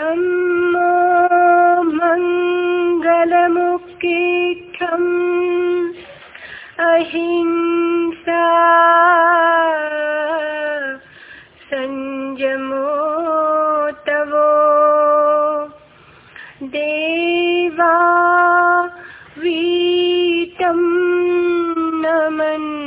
धम्मो मङ्गलमुक्तिठम् अहिंसा संयमो तवो देवा वीतं नमन्सन्ति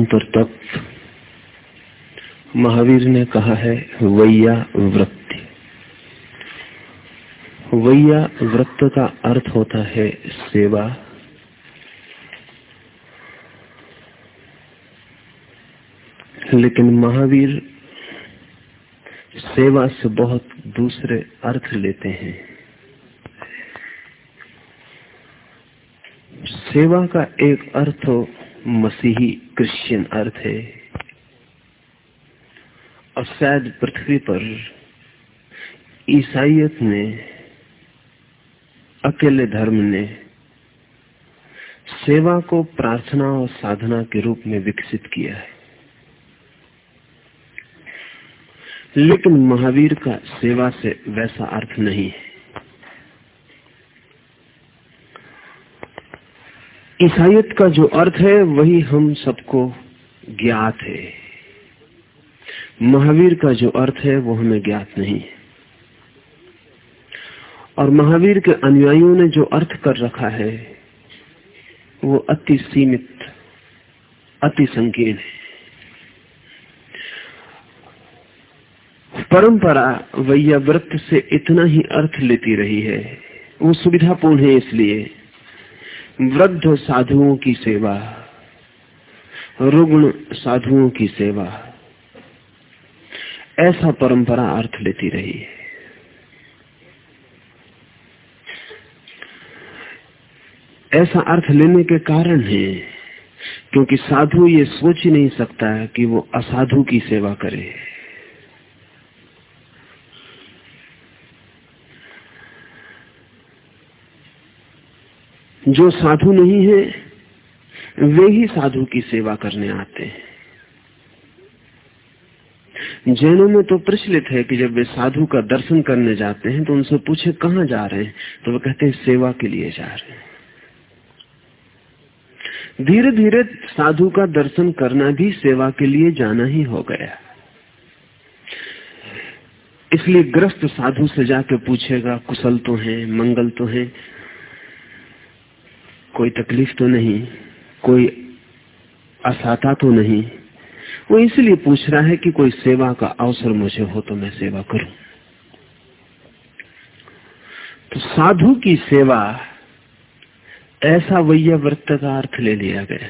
तीसरा आंतर तत्व महावीर ने कहा है, वैया वृत्ति। वैया वृत्त का अर्थ होता है सेवा। लेकिन महावीर सेवा से बहुत दूसरे अर्थ लेते हैं। सेवा का एक अर्थ मसीही क्रिश्चियन अर्थ है। और शायद पृथ्वी पर ईसाइत ने अकेले धर्म ने सेवा को प्रार्थना और साधना के रूप में विकसित किया है। लेकिन महावीर का सेवा से वैसा अर्थ नहीं है। ईसाइयत का जो अर्थ है, वही हम सबको ज्ञात है। महावीर का जो अर्थ है, वो हमें ज्ञात नहीं और महावीर के अनुयायियों ने जो अर्थ कर रखा है, वो अति सीमित, अति संकीर्ण है। परंपरा वैयाव्रत से इतना ही अर्थ लेती रही है। वो सुविधापूर्ण है इसलिए। वृद्ध साधुओं की सेवा, रुग्ण साधुओं की सेवा, ऐसा परंपरा अर्थ लेती रही है। ऐसा अर्थ लेने के कारण है, क्योंकि साधु ये सोच ही नहीं सकता है कि वो असाधु की सेवा करे। जो साधु नहीं है, वे ही साधु की सेवा करने आते हैं। जैनों में तो प्रचलित है कि जब वे साधु का दर्शन करने जाते हैं तो उनसे पूछे, कहा जा रहे हैं? तो वे कहते हैं, सेवा के लिए जा रहे हैं। धीरे धीरे साधु का दर्शन करना भी सेवा के लिए जाना ही हो गया। इसलिए ग्रस्त साधु से जाके पूछेगा, कुशल तो है, मंगल तो है? कोई तकलीफ़ तो नहीं, कोई असाता तो नहीं। वो इसलिए पूछ रहा है कि कोई सेवा का अवसर मुझे हो तो मैं सेवा करूँ। तो साधु की सेवा, ऐसा वैया व्रत का अर्थ ले लिया गया।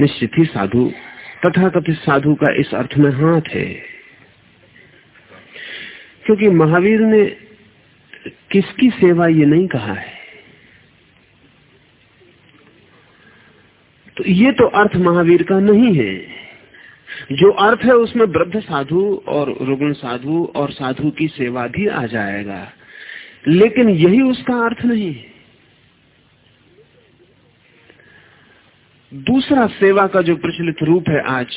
निश्चित ही साधु तथा कथित साधु का इस अर्थ में हाथ है। क्योंकि महावीर ने किसकी सेवा ये नहीं कहा है? तो ये तो अर्थ महावीर का नहीं है। जो अर्थ है उसमें वृद्ध साधु और रुग्ण साधु और साधु की सेवा भी आ जाएगा। लेकिन यही उसका अर्थ नहीं है। दूसरा सेवा का जो प्रचलित रूप है आज,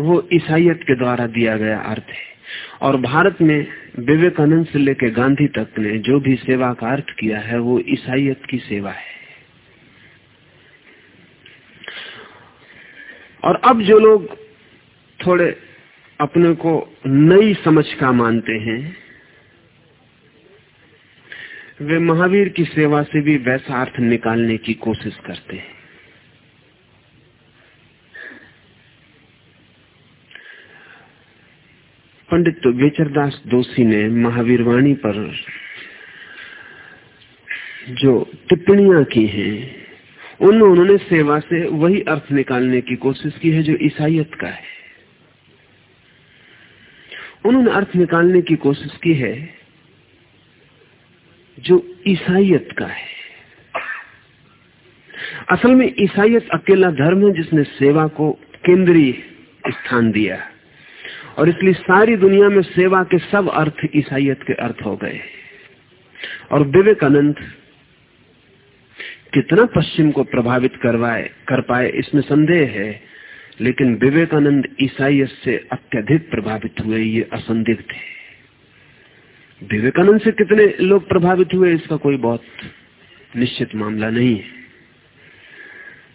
वो ईसाइयत के द्वारा दिया गया अर्थ है। और भारत में विवेकानंद से लेकर गांधी तक ने जो भी सेवा का अर्थ किया है, वो ईसाइयत की सेवा है। और अब जो लोग थोड़े अपने को नई समझ का मानते हैं, वे महावीर की सेवा से भी वैसा अर्थ निकालने की कोशिश करते हैं। पंडित वेचरदास दोषी ने महावीर वाणी पर जो टिप्पणियाँ की हैं उन्होंने सेवा से वही अर्थ निकालने की कोशिश की है जो ईसाइत का है। उन्होंने अर्थ निकालने की कोशिश की है जो ईसाइत का है। असल में ईसाइत अकेला धर्म है जिसने सेवा को केंद्रीय स्थान दिया। और इसलिए सारी दुनिया में सेवा के सब अर्थ ईसाइत के अर्थ हो गए। और विवेकानंद कितना पश्चिम को प्रभावित करवाए, कर पाए, इसमें संदेह है। लेकिन विवेकानंद ईसाइत से अत्यधिक प्रभावित हुए, ये असंदिग्ध है। विवेकानंद से कितने लोग प्रभावित हुए, इसका कोई बहुत निश्चित मामला नहीं है।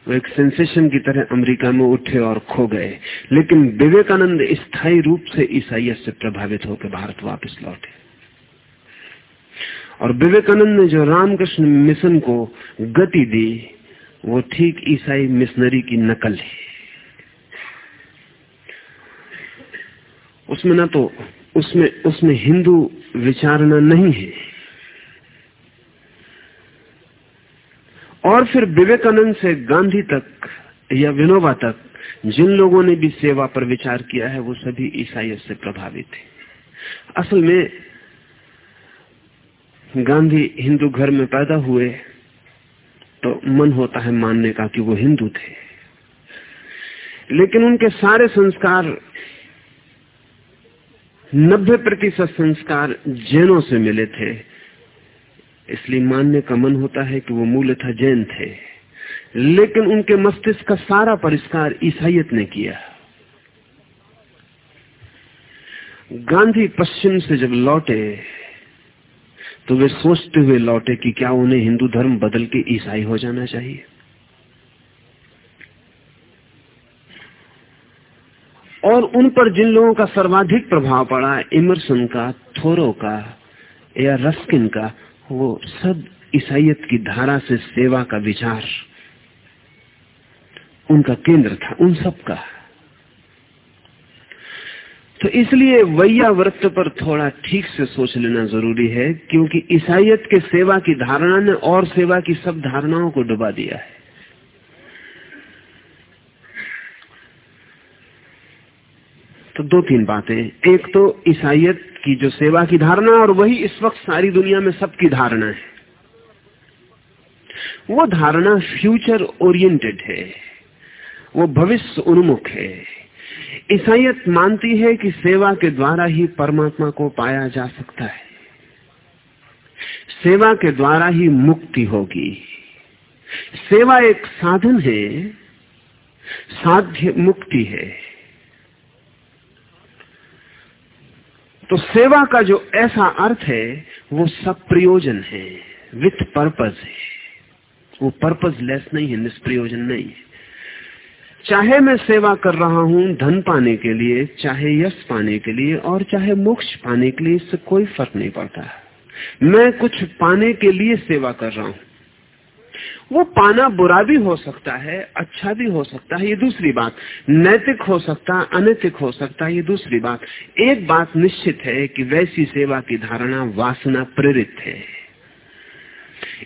वो एक सेंसेशन की तरह अमेरिका में उठे और खो गए। लेकिन विवेकानंद स्थायी रूप से ईसाइत से प्रभावित होकर भारत वापस लौटे। और विवेकानंद ने जो रामकृष्ण मिशन को गति दी, वो ठीक ईसाई मिशनरी की नकल है। उसमें ना तो उसमें उसमें हिंदू विचारना नहीं है। और फिर विवेकानंद से गांधी तक या विनोबा तक, जिन लोगों ने भी सेवा पर विचार किया है, वो सभी ईसाइयों से प्रभावित है। असल में गांधी हिंदू घर में पैदा हुए तो मन होता है मानने का कि वो हिंदू थे। लेकिन उनके सारे संस्कार, नब्बे प्रतिशत संस्कार जैनों से मिले थे। इसलिए मानने का मन होता है कि वो मूलतः जैन थे। लेकिन उनके मस्तिष्क का सारा परिष्कार ईसाइत ने किया। गांधी पश्चिम से जब लौटे तो वे सोचते हुए लौटे कि क्या उन्हें हिंदू धर्म बदल के ईसाई हो जाना चाहिए? और उन पर जिन लोगों का सर्वाधिक प्रभाव पड़ा, इमरसन का, थोरो का, या रस्किन का, वो सब ईसाइत की धारा से सेवा का विचार। उनका केंद्र था, उन सब का। तो इसलिए वैया व्रत पर थोड़ा ठीक से सोच लेना ज़रूरी है, क्योंकि ईसाइत के सेवा की धारणा ने और सेवा की सब धारणाओं को डुबा दिया है। तो दो तीन बातें। एक तो ईसाइत की जो सेवा की धारणा और वही इस वक्त सारी दुनिया में सबकी धारणा है। वो धारणा फ्यूचर ओरिएंटेड है। वो भविष्य उन्मुख है। ईसाइत मानती है कि सेवा के द्वारा ही परमात्मा को पाया जा सकता है। सेवा के द्वारा ही मुक्ति होगी। सेवा एक साधन है, साध्य मुक्ति है। तो सेवा का जो ऐसा अर्थ है, वो सब प्रयोजन है, विथ पर्पज है। वो पर्पज लेस नहीं है, निष्प्रयोजन नहीं है। चाहे मैं सेवा कर रहा हूँ धन पाने के लिए, चाहे यश पाने के लिए और चाहे मोक्ष पाने के लिए, इससे कोई फ़र्क नहीं पड़ता। है मैं कुछ पाने के लिए सेवा कर रहा हूँ। वो पाना बुरा भी हो सकता है अच्छा भी हो सकता है, ये दूसरी बात। नैतिक हो सकता है अनैतिक हो सकता है ये दूसरी बात। एक बात निश्चित है कि वैसी सेवा की धारणा वासना प्रेरित है।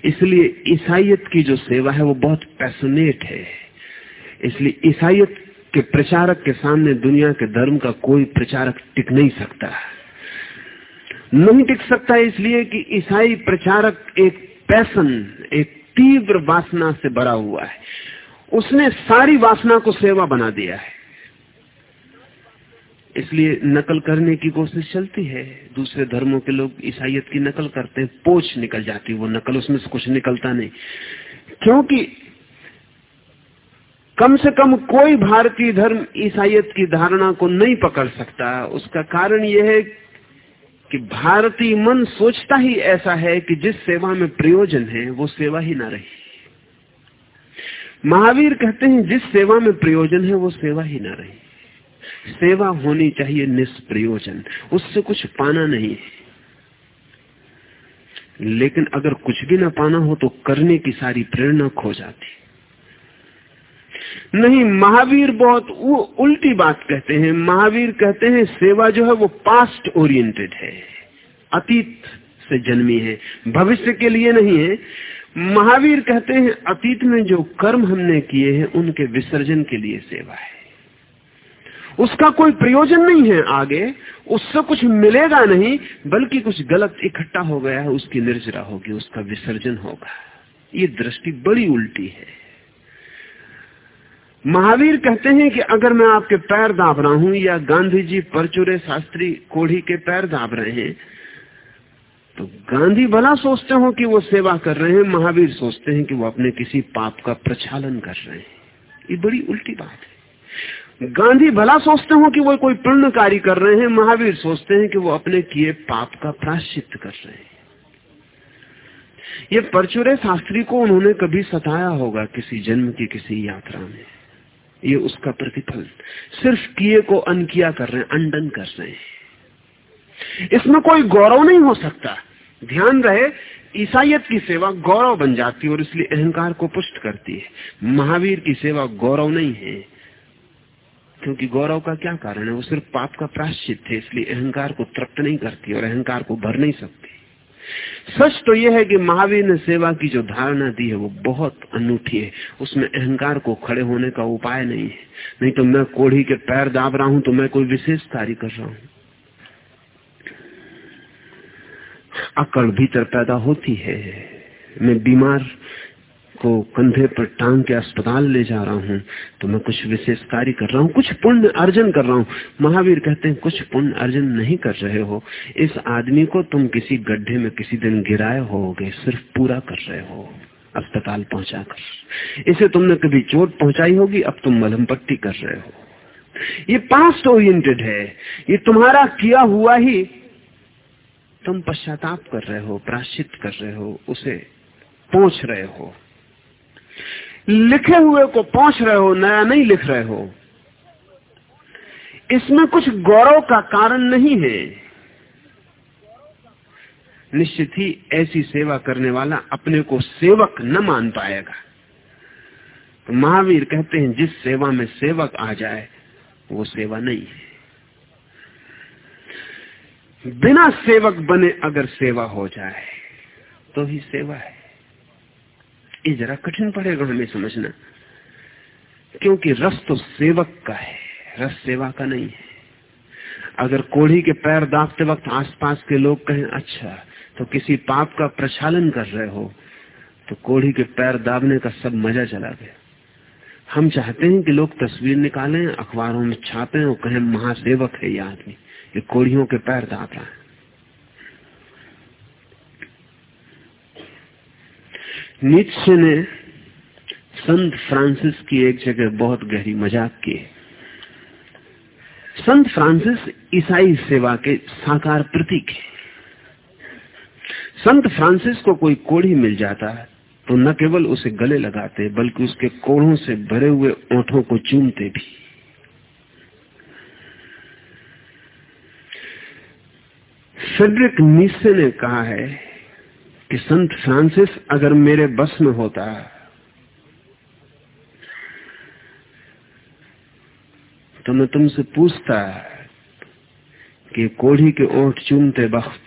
इसलिए ईसाइत की जो सेवा है, वो बहुत पैसनेट है। इसलिए ईसाइत के प्रचारक के सामने दुनिया के धर्म का कोई प्रचारक टिक नहीं सकता। नहीं टिक सकता इसलिए कि ईसाई प्रचारक एक पैसन, एक तीव्र वासना से भरा हुआ है। उसने सारी वासना को सेवा बना दिया है। इसलिए नकल करने की कोशिश चलती है। दूसरे धर्मों के लोग ईसाइत की नकल करते हैं पोच निकल जाती वो नकल उसमें से कुछ निकलता नहीं। क्योंकि कम से कम कोई भारतीय धर्म ईसाइत की धारणा को नहीं पकड़ सकता। उसका कारण यह है कि भारतीय मन सोचता ही ऐसा है कि जिस सेवा में प्रयोजन है, वो सेवा ही ना रही। महावीर कहते हैं, जिस सेवा में प्रयोजन है, वो सेवा ही ना रही। सेवा होनी चाहिए निष्प्रयोजन, उससे कुछ पाना नहीं है। लेकिन अगर कुछ भी ना पाना हो तो करने की सारी प्रेरणा खो जाती। नहीं, महावीर बहुत उल्टी बात कहते हैं। महावीर कहते हैं, सेवा जो है वो पास्ट ओरिएंटेड है। अतीत से जन्मी है। भविष्य के लिए नहीं है। महावीर कहते हैं, अतीत में जो कर्म हमने किए हैं, उनके विसर्जन के लिए सेवा है। उसका कोई प्रयोजन नहीं है आगे। उससे कुछ मिलेगा नहीं, बल्कि कुछ गलत इकट्ठा हो गया है, उसकी निर्जरा होगी, उसका विसर्जन होगा। ये दृष्टि बड़ी उल्टी है। महावीर कहते हैं कि अगर मैं आपके पैर दाब रहा हूँ या गांधी जी परचुरे शास्त्री कोढ़ी के पैर दाब रहे हैं तो गांधी भला सोचते हो कि वो सेवा कर रहे हैं। महावीर सोचते हैं कि वो अपने किसी पाप का प्रचालन कर रहे हैं। ये बड़ी उल्टी बात है। गांधी भला सोचते हो कि वो कोई पुण्य कार्य कर रहे हैं। महावीर सोचते हैं कि वो अपने किए पाप का प्राश्चित कर रहे हैं। ये परचुरे शास्त्री को उन्होंने कभी सताया होगा किसी जन्म की किसी यात्रा में। ये उसका प्रतिफल। सिर्फ़ किए को अनकिया कर रहे हैं अंडन कर रहे हैं। इसमें कोई गौरव नहीं हो सकता। ध्यान रहे ईसाइत की सेवा गौरव बन जाती है और इसलिए अहंकार को पुष्ट करती है। महावीर की सेवा गौरव नहीं है। क्योंकि गौरव का क्या कारण है? वो सिर्फ़ पाप का प्राश्चित थे इसलिए अहंकार को तृप्त नहीं करती और अहंकार को भर नहीं सकती। सच तो यह है कि महावीर ने सेवा की जो धारणा दी है, वो बहुत अनूठी है। उसमें अहंकार को खड़े होने का उपाय नहीं है। नहीं तो मैं कोढ़ी के पैर दाब रहा हूँ तो मैं कोई विशेष कार्य कर रहा हूँ। अकड़ भीतर पैदा होती है। मैं बीमार को कंधे पर टांग के अस्पताल ले जा रहा हूँ। तो मैं कुछ विशेष कार्य कर रहा हूँ, कुछ पुण्य अर्जन कर रहा हूँ। महावीर कहते हैं, कुछ पुण्य अर्जन नहीं कर रहे हो। इस आदमी को तुम किसी गड्ढे में किसी दिन गिराए होगे, सिर्फ़ पूरा कर रहे हो। अस्पताल पहुंचाकर इसे तुमने कभी चोट पहुंचाई होगी, अब तुम मलहम पट्टी कर रहे हो। ये पास्ट ओरिएंटेड है। ये तुम्हारा किया हुआ ही तुम पश्चाताप कर रहे हो प्राश्चित कर रहे हो, उसे पहुँच रहे हो। लिखे हुए को पहुँच रहे हो, नया नहीं लिख रहे हो। इसमें कुछ गौरव का कारण नहीं है। निश्चित ही ऐसी सेवा करने वाला अपने को सेवक न मान पाएगा। तो महावीर कहते हैं, जिस सेवा में सेवक आ जाए, वो सेवा नहीं है। बिना सेवक बने अगर सेवा हो जाए तो ही सेवा है। ये जरा कठिन पड़ेगा हमें समझना। क्योंकि रस तो सेवक का है, रस सेवा का नहीं है। अगर कोढ़ी के पैर दाबते वक्त आसपास के लोग कहें अच्छा तो किसी पाप का प्रचालन कर रहे हो तो कोढ़ी के पैर दाबने का सब मज़ा चला गया। हम चाहते हैं कि लोग तस्वीर निकालें, अखबारों में छापें और कहें, महासेवक है ये आदमी, ये कोढ़ियों के पैर दाब रहा है। नीचे ने संत फ्रांसिस की एक जगह बहुत गहरी मज़ाक की संत फ्रांसिस ईसाई सेवा के साकार प्रतीक है। संत फ्रांसिस को कोई कोढ़ी मिल जाता है तो न केवल उसे गले लगाते, बल्कि उसके कोढ़ों से भरे हुए ओठों को चूमते भी। फेडरिक नीसे ने कहा है कि संत फ्रांसिस अगर मेरे बस में होता है तो मैं तुमसे पूछता है कि कोढ़ी के ओठ चूमते वक्त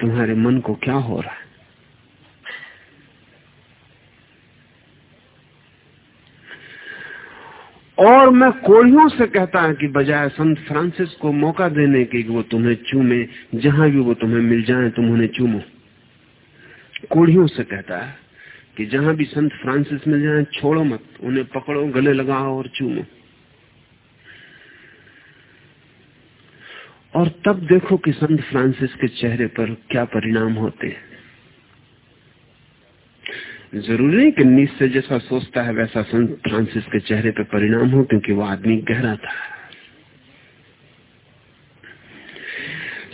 तुम्हारे मन को क्या हो रहा है? और मैं कोढ़ियों से कहता है कि बजाय संत फ्रांसिस को मौका देने के वो तुम्हें चूमे, जहाँ भी वो तुम्हें मिल जाए, तुम उन्हें चूमो। कोढ़ियों से कहता है कि जहाँ भी संत फ्रांसिस मिल जाए, छोड़ो मत, उन्हें पकड़ो, गले लगाओ और चूमो। और तब देखो कि संत फ्रांसिस के चेहरे पर क्या परिणाम होते हैं। ज़रूरी नहीं कि नीचे जैसा सोचता है, वैसा संत फ्रांसिस के चेहरे पर परिणाम हो, क्योंकि वो आदमी गहरा था।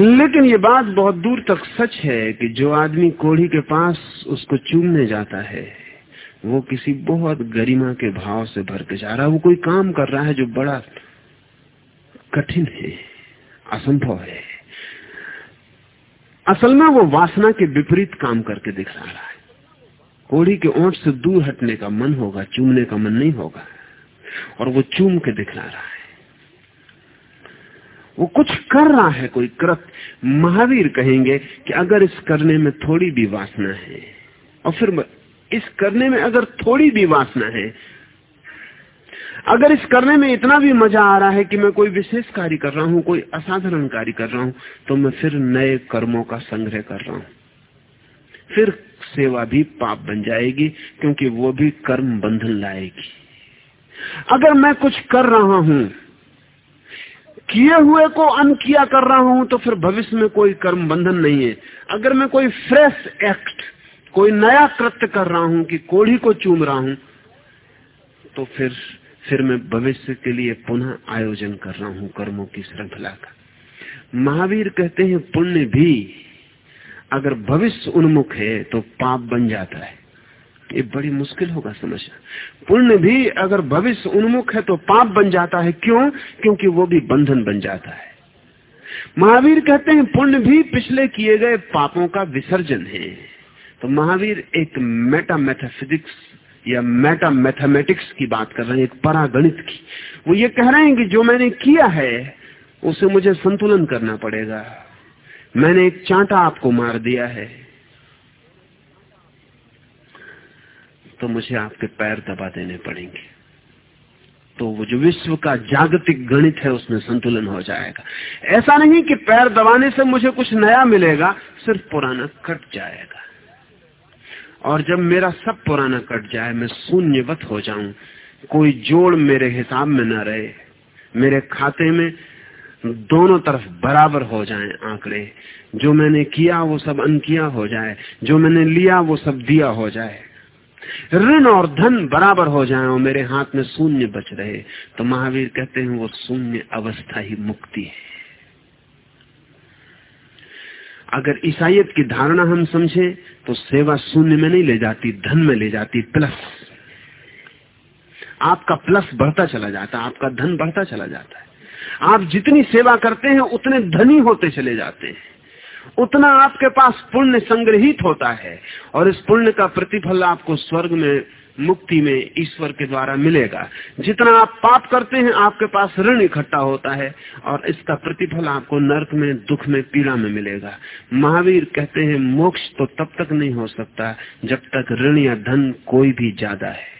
लेकिन ये बात बहुत दूर तक सच है कि जो आदमी कोढ़ी के पास उसको चूमने जाता है, वो किसी बहुत गरिमा के भाव से भर के जा रहा है। वो कोई काम कर रहा है जो बड़ा कठिन है, असंभव है। असल में वो वासना के विपरीत काम करके दिखा रहा है। कोड़ी के ओंठ से दूर हटने का मन होगा, चूमने का मन नहीं होगा। और वो चूम के दिखला रहा है। वो कुछ कर रहा है, कोई कृत। महावीर कहेंगे कि अगर इस करने में थोड़ी भी वासना है, और फिर इस करने में अगर थोड़ी भी वासना है, अगर इस करने में इतना भी मज़ा आ रहा है कि मैं कोई विशेष कार्य कर रहा हूँ, कोई असाधारण कार्य कर रहा हूँ तो मैं फिर नए कर्मों का संग्रह कर रहा हूँ। फिर सेवा भी पाप बन जाएगी, क्योंकि वो भी कर्म बंधन लाएगी। अगर मैं कुछ कर रहा हूँ, किए हुए को अनकिया कर रहा हूँ तो फिर भविष्य में कोई कर्म बंधन नहीं है। अगर मैं कोई फ्रेश एक्ट कोई नया कृत्य कर रहा हूँ, कि कोढ़ी को चूम रहा हूँ तो फिर फिर मैं भविष्य के लिए पुनः आयोजन कर रहा हूँ कर्मों की श्रृंखला का। महावीर कहते हैं, पुण्य भी अगर भविष्य उन्मुख है तो पाप बन जाता है। ये बड़ी मुश्किल होगा समझना। पुण्य भी अगर भविष्य उन्मुख है तो पाप बन जाता है। क्यों? क्योंकि वो भी बंधन बन जाता है। महावीर कहते हैं, पुण्य भी पिछले किए गए पापों का विसर्जन है। तो महावीर एक मेटा मैथाफिजिक्स या मेटा मैथमेटिक्स की बात कर रहे हैं, एक परागणित की। वो ये कह रहे हैं कि जो मैंने किया है, उसे मुझे संतुलन करना पड़ेगा। मैंने एक चांटा आपको मार दिया है। तो मुझे आपके पैर दबा देने पड़ेंगे। तो वो जो विश्व का जागतिक गणित है, उसमें संतुलन हो जाएगा। ऐसा नहीं कि पैर दबाने से मुझे कुछ नया मिलेगा, सिर्फ़ पुराना कट जाएगा। और जब मेरा सब पुराना कट जाए, मैं शून्यवत हो जाऊँ। कोई जोड़ मेरे हिसाब में न रहे। मेरे खाते में दोनों तरफ़ बराबर हो जाएँ आंकड़े। जो मैंने किया, वो सब अनकिया हो जाए। जो मैंने लिया, वो सब दिया हो जाए। ऋण और धन बराबर हो जाए और मेरे हाथ में शून्य बच रहे। तो महावीर कहते हैं, वो शून्य अवस्था ही मुक्ति है। अगर ईसाइत की धारणा हम समझे तो सेवा शून्य में नहीं ले जाती, धन में ले जाती प्लस आपका प्लस बढ़ता चला जाता, आपका धन बढ़ता चला जाता है। आप जितनी सेवा करते हैं, उतने धनी होते चले जाते हैं। उतना आपके पास पुण्य संग्रहित होता है और इस पुण्य का प्रतिफल आपको स्वर्ग में, मुक्ति में, ईश्वर के द्वारा मिलेगा। जितना आप पाप करते हैं, आपके पास ऋण इकट्ठा होता है और इसका प्रतिफल आपको नर्क में, दुख में, पीड़ा में मिलेगा। महावीर कहते हैं, मोक्ष तो तब तक नहीं हो सकता जब तक ऋण या धन कोई भी ज़्यादा है।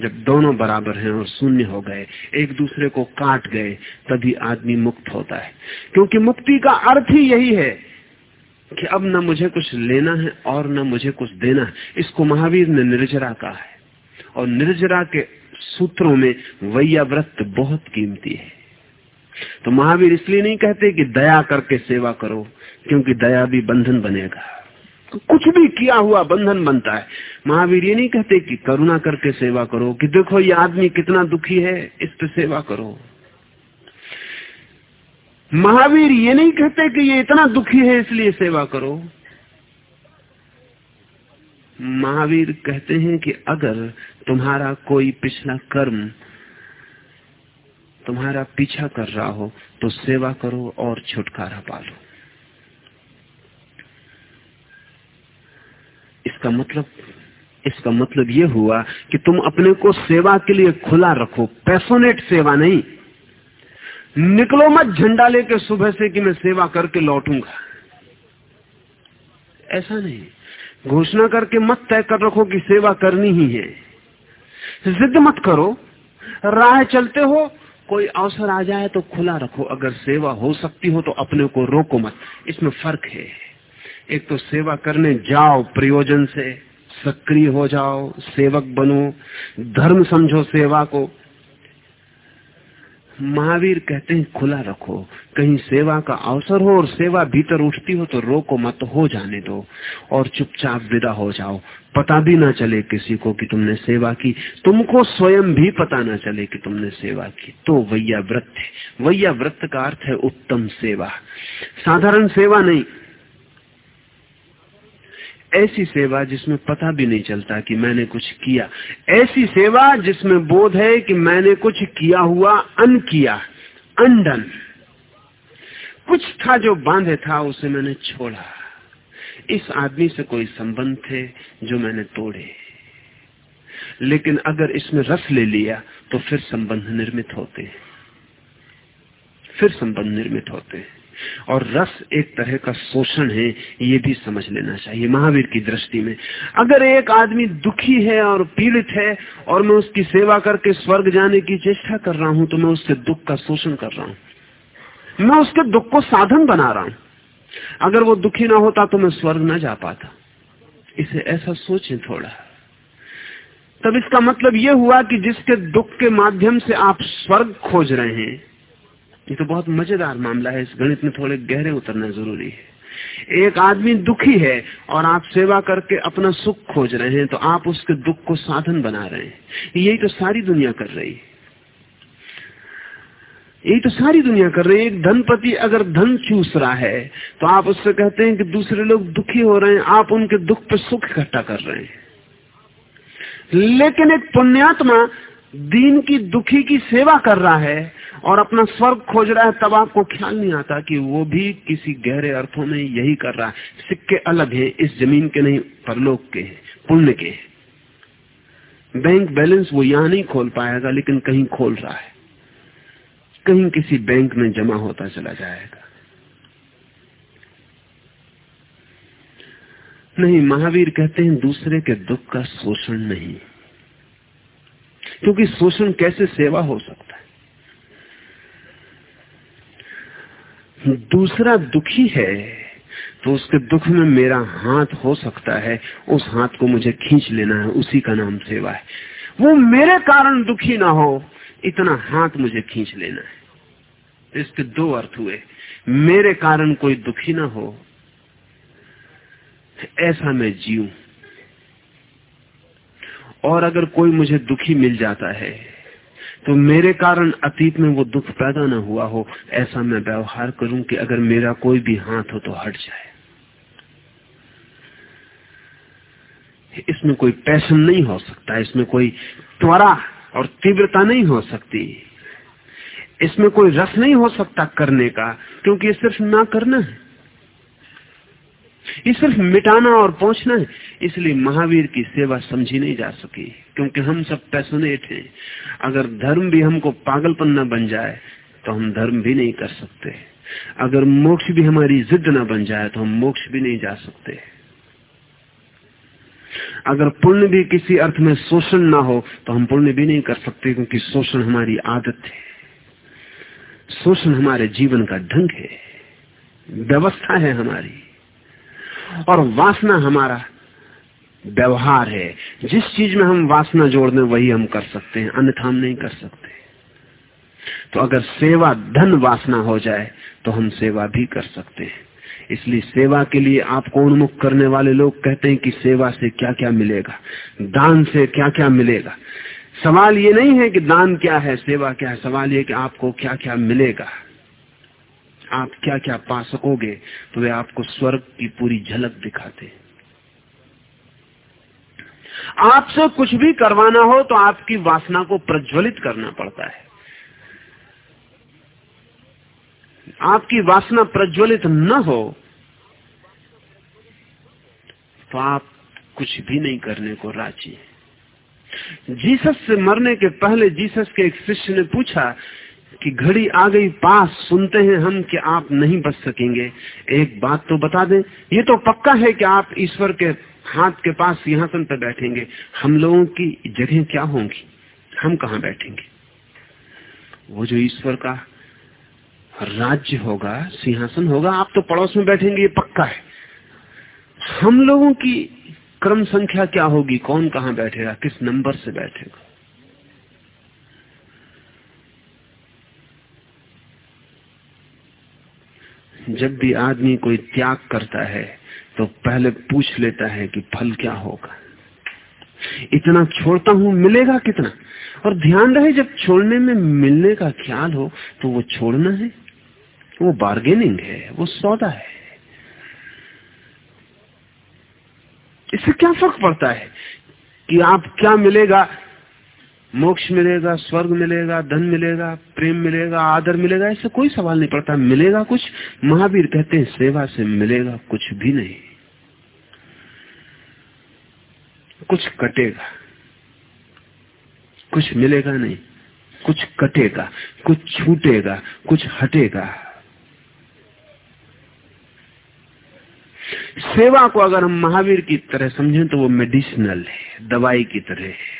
जब दोनों बराबर हैं और शून्य हो गए, एक दूसरे को काट गए, तभी आदमी मुक्त होता है। क्योंकि मुक्ति का अर्थ ही यही है कि अब न मुझे कुछ लेना है और न मुझे कुछ देना है। इसको महावीर ने निर्जरा कहा है। और निर्जरा के सूत्रों में वैया व्रत बहुत कीमती है। तो महावीर इसलिए नहीं कहते कि दया करके सेवा करो, क्योंकि दया भी बंधन बनेगा। कुछ भी किया हुआ बंधन बनता है। महावीर ये नहीं कहते कि करुणा करके सेवा करो, कि देखो ये आदमी कितना दुखी है, इस पर सेवा करो। महावीर ये नहीं कहते कि ये इतना दुखी है, इसलिए सेवा करो। महावीर कहते हैं कि अगर तुम्हारा कोई पिछला कर्म तुम्हारा पीछा कर रहा हो तो सेवा करो और छुटकारा पालो इसका मतलब इसका मतलब यह हुआ कि तुम अपने को सेवा के लिए खुला रखो, पैसोनेट सेवा नहीं। निकलो मत झंडा लेके सुबह से कि मैं सेवा करके लौटूँगा। ऐसा नहीं। घोषणा करके मत तय कर रखो कि सेवा करनी ही है। जिद मत करो। राह चलते हो, कोई अवसर आ जाए तो खुला रखो। अगर सेवा हो सकती हो तो अपने को रोको मत। इसमें फ़र्क है। एक तो सेवा करने जाओ, प्रयोजन से, सक्रिय हो जाओ, सेवक बनो, धर्म समझो सेवा को। महावीर कहते हैं, खुला रखो, कहीं सेवा का अवसर हो और सेवा भीतर उठती हो तो रोको मत, हो जाने दो, और चुपचाप विदा हो जाओ। पता भी ना चले किसी को कि तुमने सेवा की, तुमको स्वयं भी पता ना चले कि तुमने सेवा की। तो वैया व्रत है वैया व्रत का अर्थ है उत्तम सेवा। साधारण सेवा नहीं ऐसी सेवा जिसमें पता भी नहीं चलता कि मैंने कुछ किया। ऐसी सेवा जिसमें बोध है कि मैंने कुछ किया हुआ अन किया अनडन। कुछ था जो बांधे था, उसे मैंने छोड़ा। इस आदमी से कोई संबंध थे जो मैंने तोड़े। लेकिन अगर इसमें रस ले लिया तो फिर संबंध निर्मित होते। फिर संबंध निर्मित होते। हैं और रस एक तरह का शोषण है, ये भी समझ लेना चाहिए महावीर की दृष्टि में। अगर एक आदमी दुखी है और पीड़ित है और मैं उसकी सेवा करके स्वर्ग जाने की चेष्टा कर रहा हूँ तो मैं उसके दुख का शोषण कर रहा हूँ। मैं उसके दुख को साधन बना रहा हूँ। अगर वो दुखी ना होता तो मैं स्वर्ग ना जा पाता। इसे ऐसा सोचें थोड़ा। तब इसका मतलब यह हुआ कि जिसके दुख के माध्यम से आप स्वर्ग खोज रहे हैं ये तो बहुत मज़ेदार मामला है। इस गणित में थोड़े गहरे उतरना ज़रूरी है। एक आदमी दुखी है और आप सेवा करके अपना सुख खोज रहे हैं तो आप उसके दुख को साधन बना रहे हैं। यही तो सारी दुनिया कर रही है। यही तो सारी दुनिया कर रही है। एक धनपति अगर धन चूस रहा है तो आप उससे कहते हैं कि दूसरे लोग दुखी हो रहे हैं, आप उनके दुख पर सुख इकट्ठा कर रहे हैं। लेकिन एक पुण्यात्मा दीन की दुखी की सेवा कर रहा है और अपना स्वर्ग खोज रहा है, तब आपको ख्याल नहीं आता कि वो भी किसी गहरे अर्थों में यही कर रहा है। सिक्के अलग हैं, इस ज़मीन के नहीं, परलोक के हैं, पुण्य के हैं। बैंक बैलेंस वो यहाँ नहीं खोल पाएगा, लेकिन कहीं खोल रहा है। कहीं किसी बैंक में जमा होता चला जाएगा। नहीं, महावीर कहते हैं, दूसरे के दुख का शोषण नहीं। क्योंकि शोषण कैसे सेवा हो सकता है दूसरा दुखी है तो उसके दुख में मेरा हाथ हो सकता है, उस हाथ को मुझे खींच लेना है, उसी का नाम सेवा है। वो मेरे कारण दुखी ना हो, इतना हाथ मुझे खींच लेना है। इसके दो अर्थ हुए। मेरे कारण कोई दुखी ना हो, ऐसा मैं जीव और अगर कोई मुझे दुखी मिल जाता है तो मेरे कारण अतीत में वो दुख पैदा ना हुआ हो, ऐसा मैं व्यवहार करूँ कि अगर मेरा कोई भी हाथ हो तो हट जाए। इसमें कोई पैशन नहीं हो सकता, इसमें कोई त्वरा और तीव्रता नहीं हो सकती। इसमें कोई रस नहीं हो सकता करने का, क्योंकि ये सिर्फ़ ना करना है। ये सिर्फ़ मिटाना और पहुँचना है। इसलिए महावीर की सेवा समझी नहीं जा सकी, क्योंकि हम सब पैसोनेट हैं। अगर धर्म भी हमको पागलपन न बन जाए तो हम धर्म भी नहीं कर सकते। अगर मोक्ष भी हमारी जिद न बन जाए तो हम मोक्ष भी नहीं जा सकते। अगर पुण्य भी किसी अर्थ में शोषण ना हो तो हम पुण्य भी नहीं कर सकते, क्योंकि शोषण हमारी आदत है। शोषण हमारे जीवन का ढंग है। व्यवस्था है हमारी। और वासना हमारा व्यवहार है। जिस चीज़ में हम वासना जोड़ दें वही हम कर सकते हैं, अन्यथा हम नहीं कर सकते। तो अगर सेवा धन वासना हो जाए तो हम सेवा भी कर सकते हैं। इसलिए सेवा के लिए आपको उन्मुख करने वाले लोग कहते हैं कि सेवा से क्या क्या मिलेगा, दान से क्या क्या मिलेगा। सवाल ये नहीं है कि दान क्या है, सेवा क्या है, सवाल ये कि आपको क्या क्या मिलेगा। आप क्या क्या पा सकोगे तो वे आपको स्वर्ग की पूरी झलक दिखाते आपसे कुछ भी करवाना हो तो आपकी वासना को प्रज्वलित करना पड़ता है। आपकी वासना प्रज्वलित न हो तो आप कुछ भी नहीं करने को राज़ी है। जीसस से मरने के पहले जीसस के एक शिष्य ने पूछा कि घड़ी आ गई पास सुनते हैं हम कि आप नहीं बच सकेंगे। एक बात तो बता दें, ये तो पक्का है कि आप ईश्वर के हाथ के पास सिंहासन पर बैठेंगे। हम लोगों की जगह क्या होंगी? हम कहा बैठेंगे? वो जो ईश्वर का राज्य होगा, सिंहासन होगा, आप तो पड़ोस में बैठेंगे, ये पक्का है। हम लोगों की क्रम संख्या क्या होगी? कौन कहा बैठेगा? किस नंबर से बैठेगा? जब भी आदमी कोई त्याग करता है तो पहले पूछ लेता है कि फल क्या होगा। इतना छोड़ता हूँ, मिलेगा कितना? और ध्यान रहे, जब छोड़ने में मिलने का ख्याल हो तो वो छोड़ना है। वो बार्गेनिंग है, वो सौदा है। इससे क्या फ़र्क पड़ता है कि आप क्या मिलेगा मोक्ष मिलेगा, स्वर्ग मिलेगा, धन मिलेगा, प्रेम मिलेगा, आदर मिलेगा, ऐसा कोई सवाल नहीं पड़ता। मिलेगा कुछ, महावीर कहते हैं, सेवा से मिलेगा, कुछ भी नहीं। कुछ कटेगा। कुछ मिलेगा नहीं। कुछ कटेगा, कुछ छूटेगा, कुछ हटेगा। सेवा को अगर हम महावीर की तरह समझें तो वो मेडिसिनल है, दवाई की तरह है।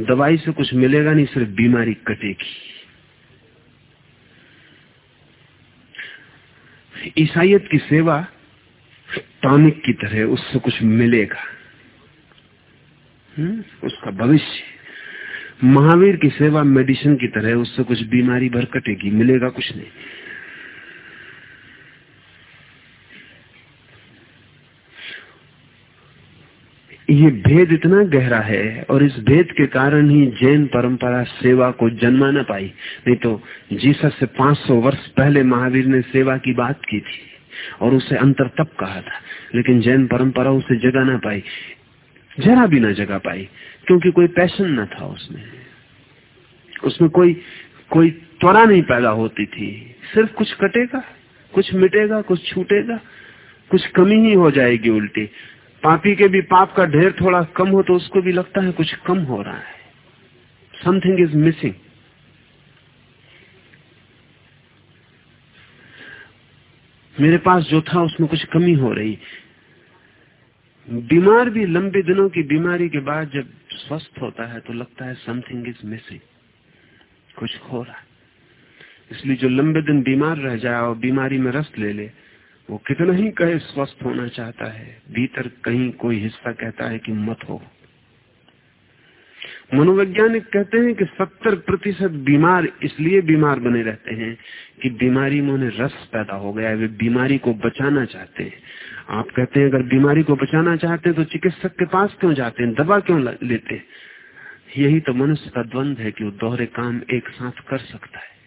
दवाई से कुछ मिलेगा नहीं, सिर्फ़ बीमारी कटेगी ईसाइत की सेवा टॉनिक की तरह उससे कुछ मिलेगा हुँ? हम्म? उसका भविष्य महावीर की सेवा मेडिसिन की तरह उससे कुछ बीमारी भर कटेगी, मिलेगा कुछ नहीं ये भेद इतना गहरा है और इस भेद के कारण ही जैन परंपरा सेवा को जन्मा न पाई। नहीं तो जीसस से 500 वर्ष पहले महावीर ने सेवा की बात की थी और उसे अंतर तप कहा था, लेकिन जैन परंपरा उसे जगा ना पाई। जरा भी ना जगा पाई, क्योंकि कोई पैशन न था उसमें। उसमें कोई कोई त्वरा नहीं पैदा होती थी। सिर्फ़ कुछ कटेगा, कुछ मिटेगा, कुछ छूटेगा, कुछ कमी ही हो जाएगी उल्टी। पापी के भी पाप का ढेर थोड़ा कम हो तो उसको भी लगता है कुछ कम हो रहा है। समथिंग इज़ मिसिंग मेरे पास जो था, उसमें कुछ कमी हो रही। बीमार भी लंबे दिनों की बीमारी के बाद जब स्वस्थ होता है तो लगता है समथिंग इज़ मिसिंग कुछ हो रहा है। इसलिए जो लंबे दिन बीमार रह जाए और बीमारी में रस ले ले वो कितना ही कहे स्वस्थ होना चाहता है, भीतर कहीं कोई हिस्सा कहता है कि मत हो। मनोवैज्ञानिक कहते हैं कि 70 प्रतिशत बीमार इसलिए बीमार बने रहते हैं कि बीमारी में उन्हें रस पैदा हो गया है, वे बीमारी को बचाना चाहते हैं। आप कहते हैं, अगर बीमारी को बचाना चाहते हैं तो चिकित्सक के पास क्यों जाते हैं, दवा क्यों लेते हैं? यही तो मनुष्य का द्वंद है कि वो दोहरे काम एक साथ कर सकता है।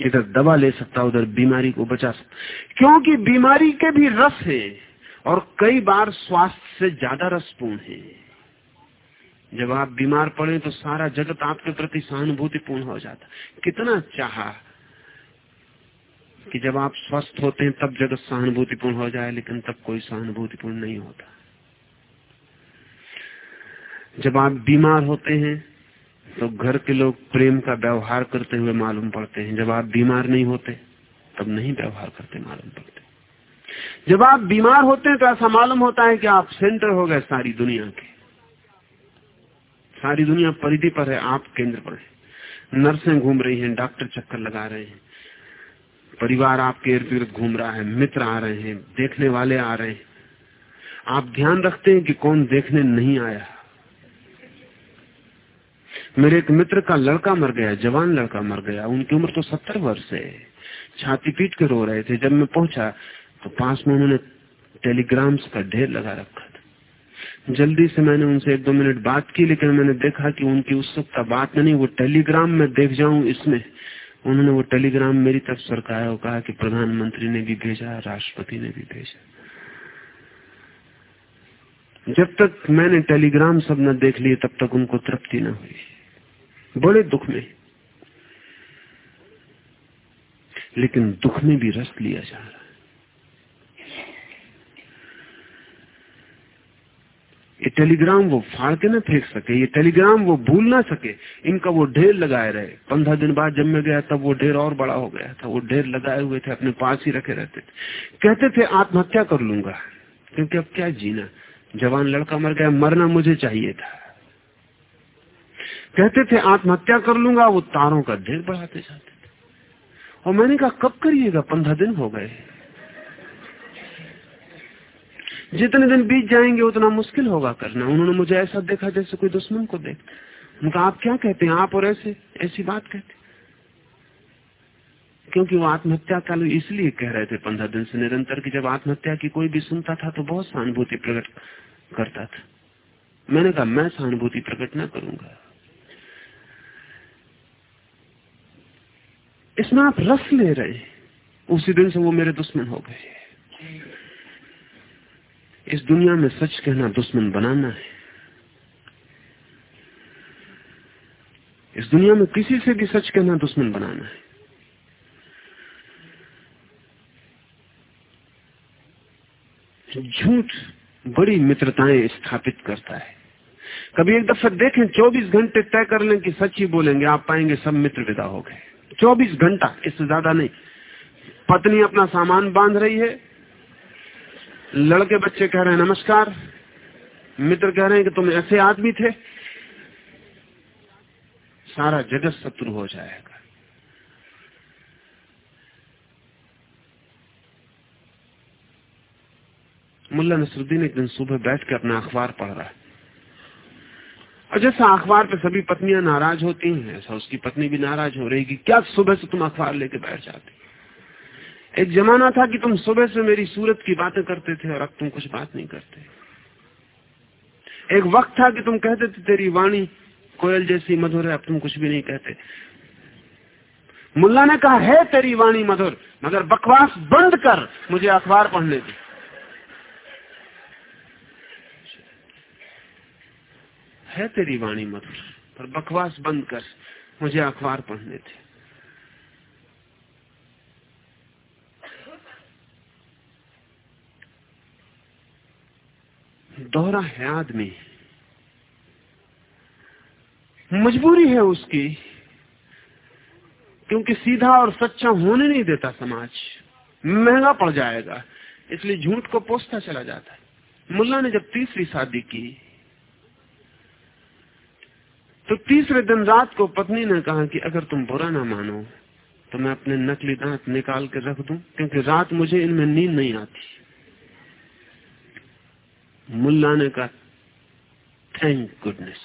इधर दवा ले सकता, उधर बीमारी को बचा सकता। क्योंकि बीमारी के भी रस है और कई बार स्वास्थ्य से ज़्यादा रसपूर्ण है। जब आप बीमार पड़े तो सारा जगत आपके प्रति सहानुभूतिपूर्ण हो जाता। कितना चाह कि जब आप स्वस्थ होते हैं, तब जगत सहानुभूतिपूर्ण हो जाए, लेकिन तब कोई सहानुभूतिपूर्ण नहीं होता। जब आप बीमार होते हैं तो घर के लोग प्रेम का व्यवहार करते हुए मालूम पड़ते हैं। जब आप बीमार नहीं होते, तब नहीं व्यवहार करते, मालूम पड़ते। जब आप बीमार होते हैं तो ऐसा मालूम होता है कि आप सेंटर हो गए सारी दुनिया के। सारी दुनिया परिधि पर है, आप केंद्र पर है। नर्सें घूम रही हैं, डॉक्टर चक्कर लगा रहे हैं। परिवार आपके इर्द गिर्द घूम रहा है, मित्र आ रहे हैं, देखने वाले आ रहे हैं। आप ध्यान रखते हैं कि कौन देखने नहीं आया। मेरे एक मित्र का लड़का मर गया, जवान लड़का मर गया, उनकी उम्र तो सत्तर वर्ष है। छाती पीट के रो रहे थे, जब मैं पहुँचा तो पास में उन्होंने टेलीग्राम्स का ढेर लगा रखा था। जल्दी से मैंने उनसे एक दो मिनट बात की, लेकिन मैंने देखा कि उनकी उत्सुकता बात में नहीं, वो टेलीग्राम में देख जाऊँ इसमें। उन्होंने वो टेलीग्राम मेरी तरफ़ सरकाया और कहा कि प्रधानमंत्री ने भी भेजा, राष्ट्रपति ने भी भेजा। जब तक मैंने टेलीग्राम सब न देख लिए, तब तक उनको तृप्ति न हुई। बड़े दुख में लेकिन दुख में भी रस लिया जा रहा है। ये टेलीग्राम वो फाड़ के ना फेंक सके, ये टेलीग्राम वो भूल ना सके, इनका वो ढेर लगाए रहे। पंद्रह दिन बाद जब मैं गया, तब वो ढेर और बड़ा हो गया था, वो ढेर लगाए हुए थे, अपने पास ही रखे रहते थे। कहते थे, आत्महत्या कर लूँगा, क्योंकि अब क्या जीना? जवान लड़का मर गया, मरना मुझे चाहिए था। कहते थे, आत्महत्या कर लूँगा, वो तारों का ढेर बढ़ाते जाते थे। और मैंने कहा, कब करिएगा? पंद्रह दिन हो गए। जितने दिन बीत जाएँगे, उतना मुश्किल होगा करना। उन्होंने मुझे ऐसा देखा जैसे कोई दुश्मन को देख उनका, आप क्या कहते हैं? आप और ऐसे, ऐसी बात कहते क्योंकि वो आत्महत्या का इसलिए कह रहे थे पंद्रह दिन से निरंतर की जब आत्महत्या की कोई भी सुनता था तो बहुत सहानुभूति प्रकट करता था। मैंने कहा, मैं सहानुभूति प्रकट ना करूँगा। इसमें आप रस ले रहे उसी दिन से वो मेरे दुश्मन हो गए। इस दुनिया में सच कहना दुश्मन बनाना है। इस दुनिया में किसी से भी सच कहना दुश्मन बनाना है। झूठ बड़ी मित्रताएँ स्थापित करता है। कभी एक दफ़ा देखें 24 घंटे तय कर लें कि सच ही बोलेंगे, आप पाएँगे सब मित्र विदा हो गए। 24 घंटा, इससे ज़्यादा नहीं। पत्नी अपना सामान बाँध रही है। लड़के बच्चे कह रहे हैं, नमस्कार। मित्र कह रहे हैं कि तुम ऐसे आदमी थे। सारा जगत शत्रु हो जाएगा। मुल्ला नसरुद्दीन एक दिन सुबह बैठ के अपना अखबार पढ़ रहा है। और जैसा अखबार पे सभी पत्नियाँ नाराज़ होती हैं, ऐसा उसकी पत्नी भी नाराज़ हो रही कि क्या सुबह से तुम अखबार लेके बैठ जाते एक जमाना था कि तुम सुबह से मेरी सूरत की बातें करते थे और अब तुम कुछ बात नहीं करते। एक वक्त था कि तुम कहते थे, तेरी वाणी कोयल जैसी मधुर है, अब तुम कुछ भी नहीं कहते। मुल्ला ने कहा, है तेरी वाणी मधुर, मगर बकवास बंद कर, मुझे अखबार पढ़ने दी। है तेरी वाणी मधुर पर बकवास बंद कर, मुझे अखबार पढ़ने थे दोहरा है आदमी। मजबूरी है उसकी, क्योंकि सीधा और सच्चा होने नहीं देता समाज। महँगा पड़ जाएगा, इसलिए झूठ को पोसता चला जाता है। मुल्ला ने जब तीसरी शादी की तो तीसरे दिन रात को पत्नी ने कहा कि अगर तुम बुरा ना मानो तो मैं अपने नकली दांत निकाल के रख दूँ, क्योंकि रात मुझे इनमें नींद नहीं आती। मुल्ला ने कहा thank goodness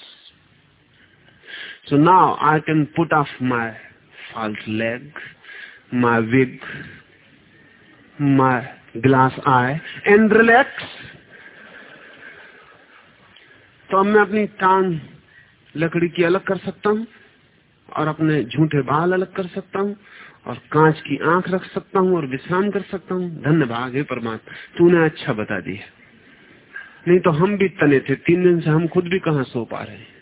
so now I can put off my false leg my wig my glass eye and relax तो मैं अपनी टांग लकड़ी की अलग कर सकता हूँ और अपने झूठे बाल अलग कर सकता हूँ और कांच की आँख रख सकता हूँ और विश्राम कर सकता हूँ। धन्य भाग है परमात्मा। तूने अच्छा बता दिया। नहीं तो हम भी तने थे। तीन दिन से हम खुद भी कहा सो पा रहे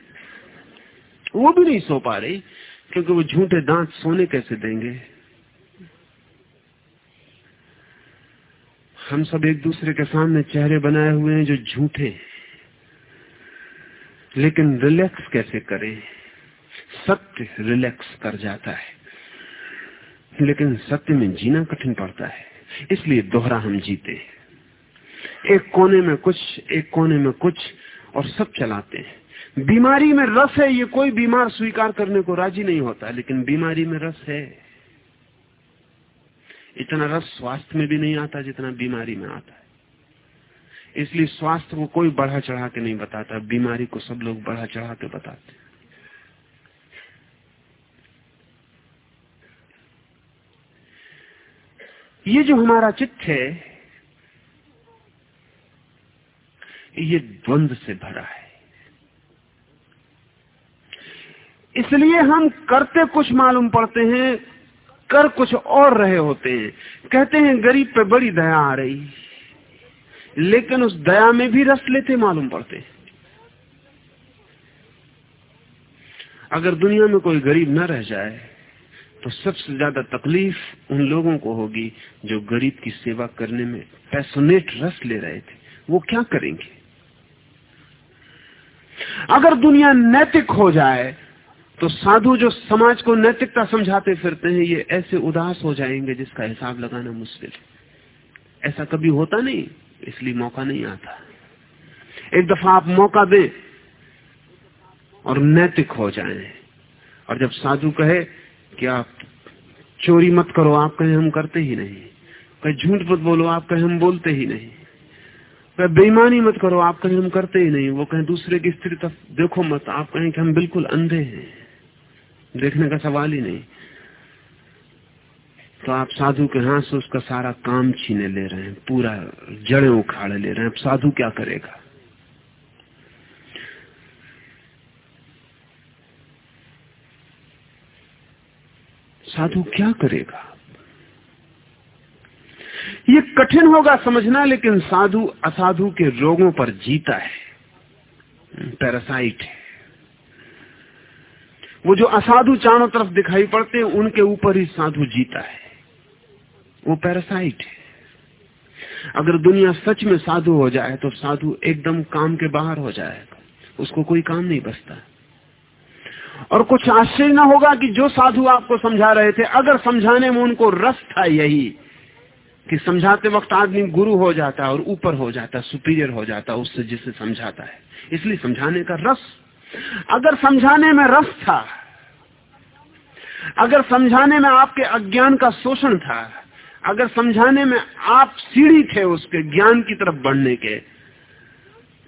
वो भी नहीं सो पा रही, क्योंकि वो झूठे दांत सोने कैसे देंगे? हम सब एक दूसरे के सामने चेहरे बनाए हुए हैं जो झूठे हैं। लेकिन रिलैक्स कैसे करें? सत्य रिलैक्स कर जाता है। लेकिन सत्य में जीना कठिन पड़ता है। इसलिए दोहरा हम जीते एक कोने में कुछ, एक कोने में कुछ और सब चलाते हैं। बीमारी में रस है, ये कोई बीमार स्वीकार करने को राज़ी नहीं होता, लेकिन बीमारी में रस है। इतना रस स्वास्थ्य में भी नहीं आता जितना बीमारी में आता है। इसलिए स्वास्थ्य को कोई बढ़ा चढ़ा के नहीं बताता, बीमारी को सब लोग बढ़ा चढ़ा के बताते ये जो हमारा चित्त है, ये द्वंद से भरा है। इसलिए हम करते कुछ मालूम पड़ते हैं, कर कुछ और रहे होते हैं। कहते हैं, गरीब पे बड़ी दया आ रही। लेकिन उस दया में भी रस लेते मालूम पड़ते। अगर दुनिया में कोई गरीब न रह जाए तो सबसे ज़्यादा तकलीफ़ उन लोगों को होगी जो गरीब की सेवा करने में पैसोनेट रस ले रहे थे। वो क्या करेंगे? अगर दुनिया नैतिक हो जाए तो साधु जो समाज को नैतिकता समझाते फिरते हैं, ये ऐसे उदास हो जाएँगे जिसका हिसाब लगाना मुश्किल है। ऐसा कभी होता नहीं। इसलिए मौका नहीं आता। एक दफ़ा आप मौका दें और नैतिक हो जाएँ। और जब साधु कहे कि आप चोरी मत करो, आप कहें हम करते ही नहीं। कहे झूठ मत बोलो, आप कहें हम बोलते ही नहीं। कहे बेईमानी मत करो, आप कहें हम करते ही नहीं। वो कहें दूसरे की स्थिति तक देखो मत, आप कहें कि हम बिल्कुल अंधे हैं। देखने का सवाल ही नहीं। तो आप साधु के हाथ से उसका सारा काम छीने ले रहे हैं, पूरा जड़े उखाड़े ले रहे हैं। अब साधु क्या करेगा? साधु क्या करेगा? ये कठिन होगा समझना, लेकिन साधु असाधु के रोगों पर जीता है, पैरासाइट है। वो जो असाधु चारों तरफ़ दिखाई पड़ते हैं, उनके ऊपर ही साधु जीता है। वो पैरासाइट है। अगर दुनिया सच में साधु हो जाए तो साधु एकदम काम के बाहर हो जाएगा। उसको कोई काम नहीं बचता। और कुछ आश्चर्य न होगा कि जो साधु आपको समझा रहे थे, अगर समझाने में उनको रस था यही, कि समझाते वक्त आदमी गुरु हो जाता है और ऊपर हो जाता है सुपीरियर हो जाता, उससे जिसे समझाता है। इसलिए समझाने का रस। अगर समझाने में रस था, अगर समझाने में आपके अज्ञान का शोषण था अगर समझाने में आप सीढ़ी थे उसके ज्ञान की तरफ़ बढ़ने के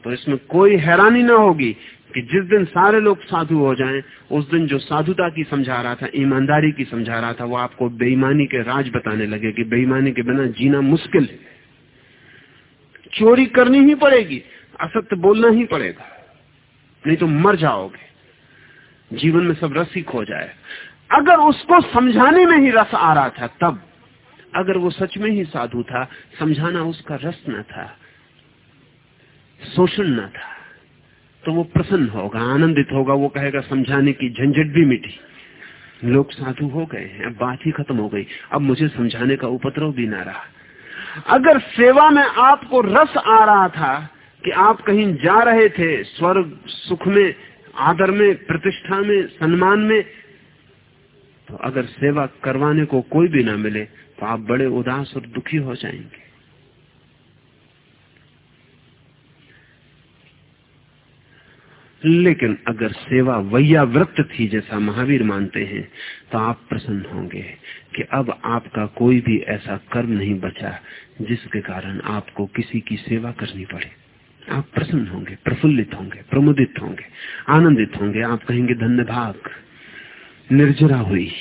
तो इसमें कोई हैरानी ना होगी कि जिस दिन सारे लोग साधु हो जाएँ, उस दिन जो साधुता की समझा रहा था ईमानदारी की समझा रहा था वो आपको बेईमानी के राज बताने लगे कि बेईमानी के बिना जीना मुश्किल है। चोरी करनी ही पड़ेगी असत्य बोलना ही पड़ेगा नहीं तो मर जाओगे। जीवन में सब रस ही खो जाए। अगर उसको समझाने में ही रस आ रहा था तब अगर वो सच में ही साधु था, समझाना उसका रस न था, शोषण न था तो वो प्रसन्न होगा, आनंदित होगा, वो कहेगा, समझाने की झंझट भी मिटी। लोग साधु हो गए हैं बात ही खत्म हो गई। अब मुझे समझाने का उपद्रव भी ना रहा। अगर सेवा में आपको रस आ रहा था कि आप कहीं जा रहे थे, स्वर्ग, सुख में, आदर में, प्रतिष्ठा में, सम्मान में तो अगर सेवा करवाने को कोई भी ना मिले तो आप बड़े उदास और दुखी हो जाएँगे। लेकिन अगर सेवा वैयावृत्त थी जैसा महावीर मानते हैं तो आप प्रसन्न होंगे कि अब आपका कोई भी ऐसा कर्म नहीं बचा, जिसके कारण आपको किसी की सेवा करनी पड़े। आप प्रसन्न होंगे, प्रफुल्लित होंगे, प्रमुदित होंगे, आनंदित होंगे। आप कहेंगे धन्य भाग निर्जरा हुई।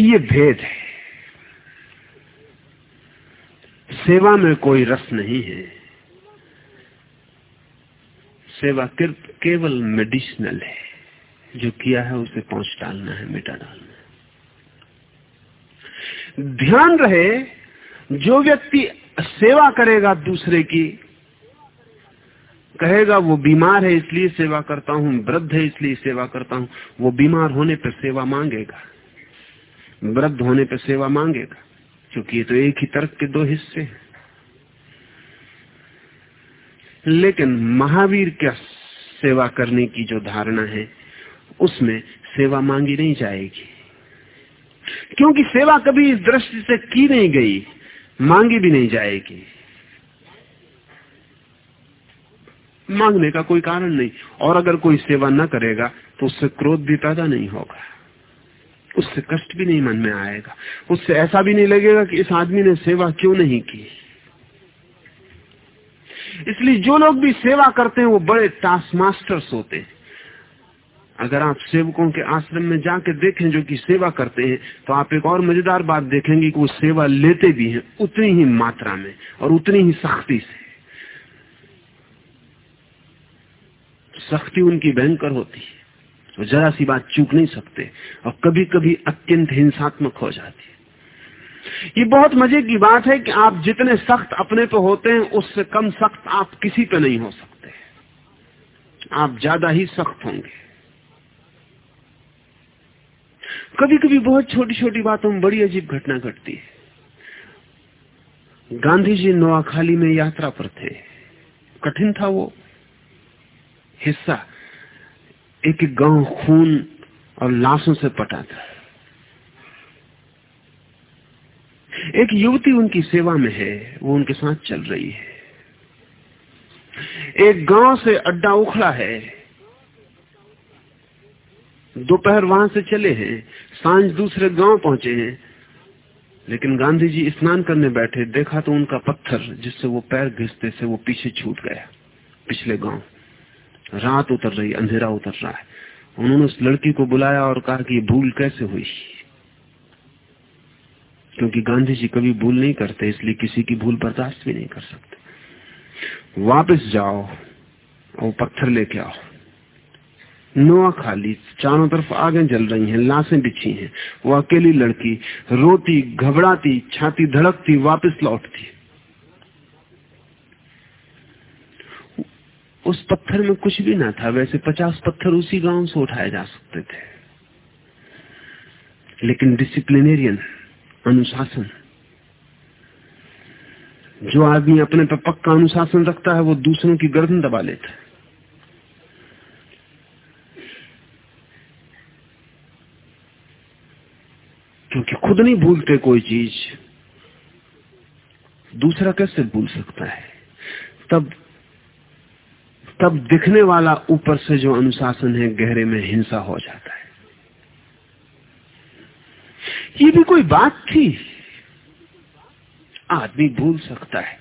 ये भेद है। सेवा में कोई रस नहीं है। सेवा केवल मेडिसिनल है। जो किया है उसे पहुँच डालना है मिटा डालना है। ध्यान रहे, जो व्यक्ति सेवा करेगा दूसरे की, कहेगा, वो बीमार है, इसलिए सेवा करता हूँ, वृद्ध है, इसलिए सेवा करता हूँ, वो बीमार होने पर सेवा मांगेगा। वृद्ध होने पर सेवा मांगेगा, क्योंकि ये तो एक ही तर्क के दो हिस्से हैं। लेकिन महावीर क्या सेवा करने की जो धारणा है, उसमें सेवा मांगी नहीं जाएगी। क्योंकि सेवा कभी इस दृष्टि से की नहीं गई, मांगी भी नहीं जाएगी। मांगने का कोई कारण नहीं, और अगर कोई सेवा न करेगा तो उससे क्रोध भी पैदा नहीं होगा। उससे कष्ट भी नहीं मन में आएगा। उससे ऐसा भी नहीं लगेगा कि इस आदमी ने सेवा क्यों नहीं की। इसलिए जो लोग भी सेवा करते हैं, वो बड़े टास्क मास्टर्स होते हैं। अगर आप सेवकों के आश्रम में जाके देखें जो कि सेवा करते हैं तो आप एक और मज़ेदार बात देखेंगे कि वो सेवा लेते भी हैं, उतनी ही मात्रा में और उतनी ही सख्ती से। सख्ती उनकी भयंकर होती है। जरा सी बात चूक नहीं सकते और कभी कभी अत्यंत हिंसात्मक हो जाती है। ये बहुत मज़े की बात है कि आप जितने सख्त अपने पे होते हैं, उससे कम सख्त आप किसी पे नहीं हो सकते। आप ज़्यादा ही सख्त होंगे। कभी कभी बहुत छोटी छोटी बातों में बड़ी अजीब घटना घटती है। गांधी जी नोआखाली में यात्रा पर थे। कठिन था वो। हिस्सा एक एक गाँव खून और लाशों से पटा था। एक युवती उनकी सेवा में है, वो उनके साथ चल रही है। एक गाँव से अड्डा उखड़ा है। दोपहर वहाँ से चले हैं, साँझ दूसरे गाँव पहुँचे हैं। लेकिन गांधी जी स्नान करने बैठे, देखा तो उनका पत्थर, जिससे वो पैर घिसते, से वो पीछे छूट गया, पिछले गाँव। रात उतर रही, अंधेरा उतर रहा है। उन्होंने उस लड़की को बुलाया और कहा कि भूल कैसे हुई? क्योंकि गांधी जी कभी भूल नहीं करते, इसलिए किसी की भूल बर्दाश्त भी नहीं कर सकते। वापस जाओ और पत्थर लेके आओ। नोआ खाली, चारों तरफ़ आगे जल रही हैं, लाशें बिछी हैं। वो अकेली लड़की रोती, घबराती, छाती धड़कती, वापस लौटती। उस पत्थर में कुछ भी ना था, वैसे पचास पत्थर उसी गाँव से उठाए जा सकते थे। लेकिन डिसिप्लिनेरियन अनुशासन, जो आदमी अपने पर पक्का अनुशासन रखता है, वो दूसरों की गर्दन दबा लेता है। क्योंकि खुद नहीं भूलते कोई चीज़। दूसरा कैसे भूल सकता है? तब तब दिखने वाला ऊपर से जो अनुशासन है, गहरे में हिंसा हो जाता है। ये भी कोई बात थी? आदमी भूल सकता है।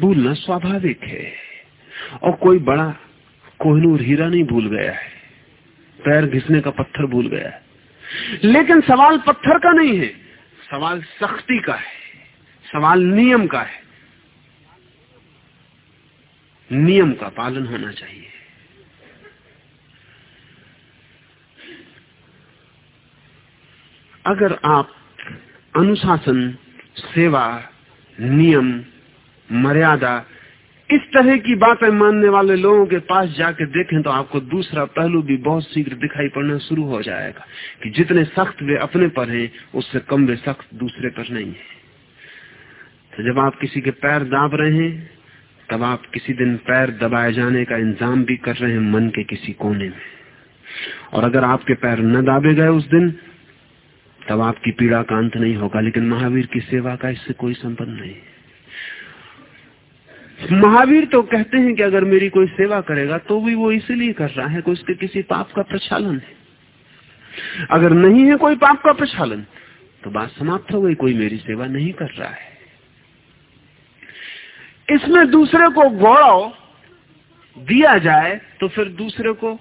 भूलना स्वाभाविक है। और कोई बड़ा कोहनूर हीरा नहीं भूल गया है। पैर घिसने का पत्थर भूल गया है। लेकिन सवाल पत्थर का नहीं है, सवाल सख्ती का है, सवाल नियम का है। नियम का पालन होना चाहिए। अगर आप अनुशासन, सेवा, नियम, मर्यादा इस तरह की बातें मानने वाले लोगों के पास जाके देखें तो आपको दूसरा पहलू भी बहुत शीघ्र दिखाई पड़ना शुरू हो जाएगा कि जितने सख्त वे अपने पर हैं, उससे कम वे सख्त दूसरे पर नहीं है। तो जब आप किसी के पैर दाब रहे हैं तब आप किसी दिन पैर दबाए जाने का इंतज़ाम भी कर रहे हैं मन के किसी कोने में। और अगर आपके पैर न दाबे गए उस दिन, तब आपकी पीड़ा का अंत नहीं होगा। लेकिन महावीर की सेवा का इससे कोई संबंध नहीं। महावीर तो कहते हैं कि अगर मेरी कोई सेवा करेगा तो भी वो इसलिए कर रहा है कि उसके किसी पाप का प्रचालन है। अगर नहीं है कोई पाप का प्रचालन तो बात समाप्त हो गई, कोई मेरी सेवा नहीं कर रहा है। इसमें दूसरे को गौरव दिया जाए तो फिर दूसरे को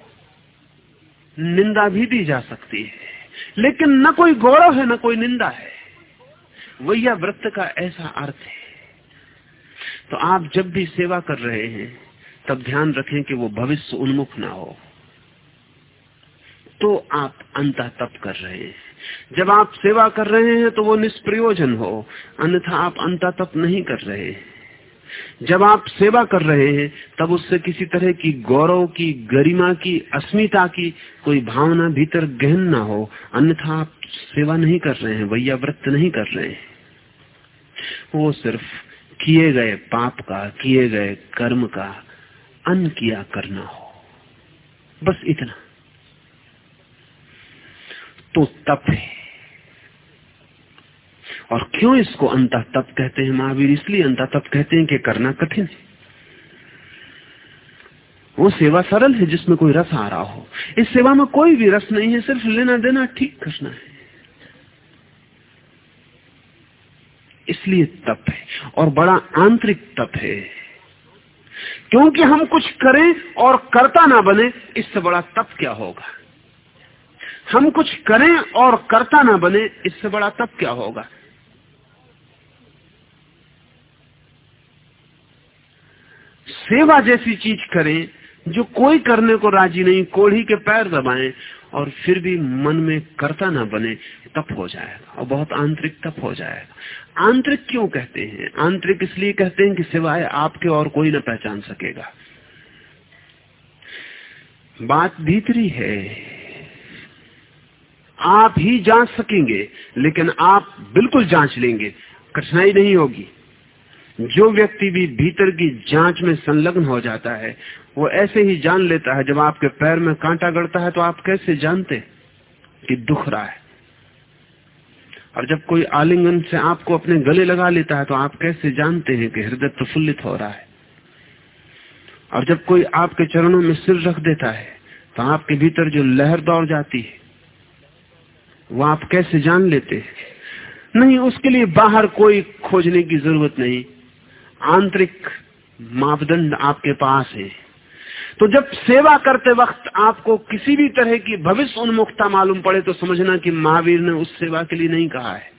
निंदा भी दी जा सकती है। लेकिन न कोई गौरव है, न कोई निंदा है। वैया व्रत का ऐसा अर्थ है। तो आप जब भी सेवा कर रहे हैं, तब ध्यान रखें कि वो भविष्य उन्मुख ना हो। तो आप अंत तप कर रहे हैं। जब आप सेवा कर रहे हैं तो वो निष्प्रयोजन हो। अन्यथा आप अंत तप नहीं कर रहे हैं। जब आप सेवा कर रहे हैं, तब उससे किसी तरह की गौरव की, गरिमा की, अस्मिता की कोई भावना भीतर गहन ना हो। अन्यथा आप सेवा नहीं कर रहे हैं भैया व्रत नहीं कर रहे हैं। वो सिर्फ़ किए गए पाप का, किए गए कर्म का अन किया करना हो। बस इतना। तो तप है। और क्यों इसको अंत तप कहते हैं महावीर? इसलिए अंत तप कहते हैं कि करना कठिन है। वो सेवा सरल है, जिसमें कोई रस आ रहा हो। इस सेवा में कोई भी रस नहीं है, सिर्फ़ लेना देना ठीक करना है। इसलिए तप है, और बड़ा आंतरिक तप है। क्योंकि हम कुछ करें और करता ना बने, इससे बड़ा तप क्या होगा? हम कुछ करें और करता ना बने, इससे बड़ा तप क्या होगा? सेवा जैसी चीज़ करें, जो कोई करने को राज़ी नहीं, कोढ़ी के पैर दबाएँ, और फिर भी मन में करता ना बने, तप हो जाएगा, और बहुत आंतरिक तप हो जाएगा। आंतरिक क्यों कहते हैं? आंतरिक इसलिए कहते हैं कि सिवाय आपके और कोई ना पहचान सकेगा। बात भीतरी है। आप ही जाँच सकेंगे, लेकिन आप बिल्कुल जाँच लेंगे। कठिनाई नहीं होगी। जो व्यक्ति भी भीतर की जाँच में संलग्न हो जाता है, वो ऐसे ही जान लेता है, जब आपके पैर में कांटा गड़ता है तो आप कैसे जानते कि दुख रहा है? और जब कोई आलिंगन से आपको अपने गले लगा लेता है तो आप कैसे जानते हैं कि हृदय प्रफुल्लित हो रहा है? और जब कोई आपके चरणों में सिर रख देता है तो आपके भीतर जो लहर दौड़ जाती है, वो आप कैसे जान लेते हैं? नहीं, उसके लिए बाहर कोई खोजने की ज़रूरत नहीं। आंतरिक मापदंड आपके पास है। तो जब सेवा करते वक्त आपको किसी भी तरह की भविष्य उन्मुखता मालूम पड़े तो समझना कि महावीर ने उस सेवा के लिए नहीं कहा है।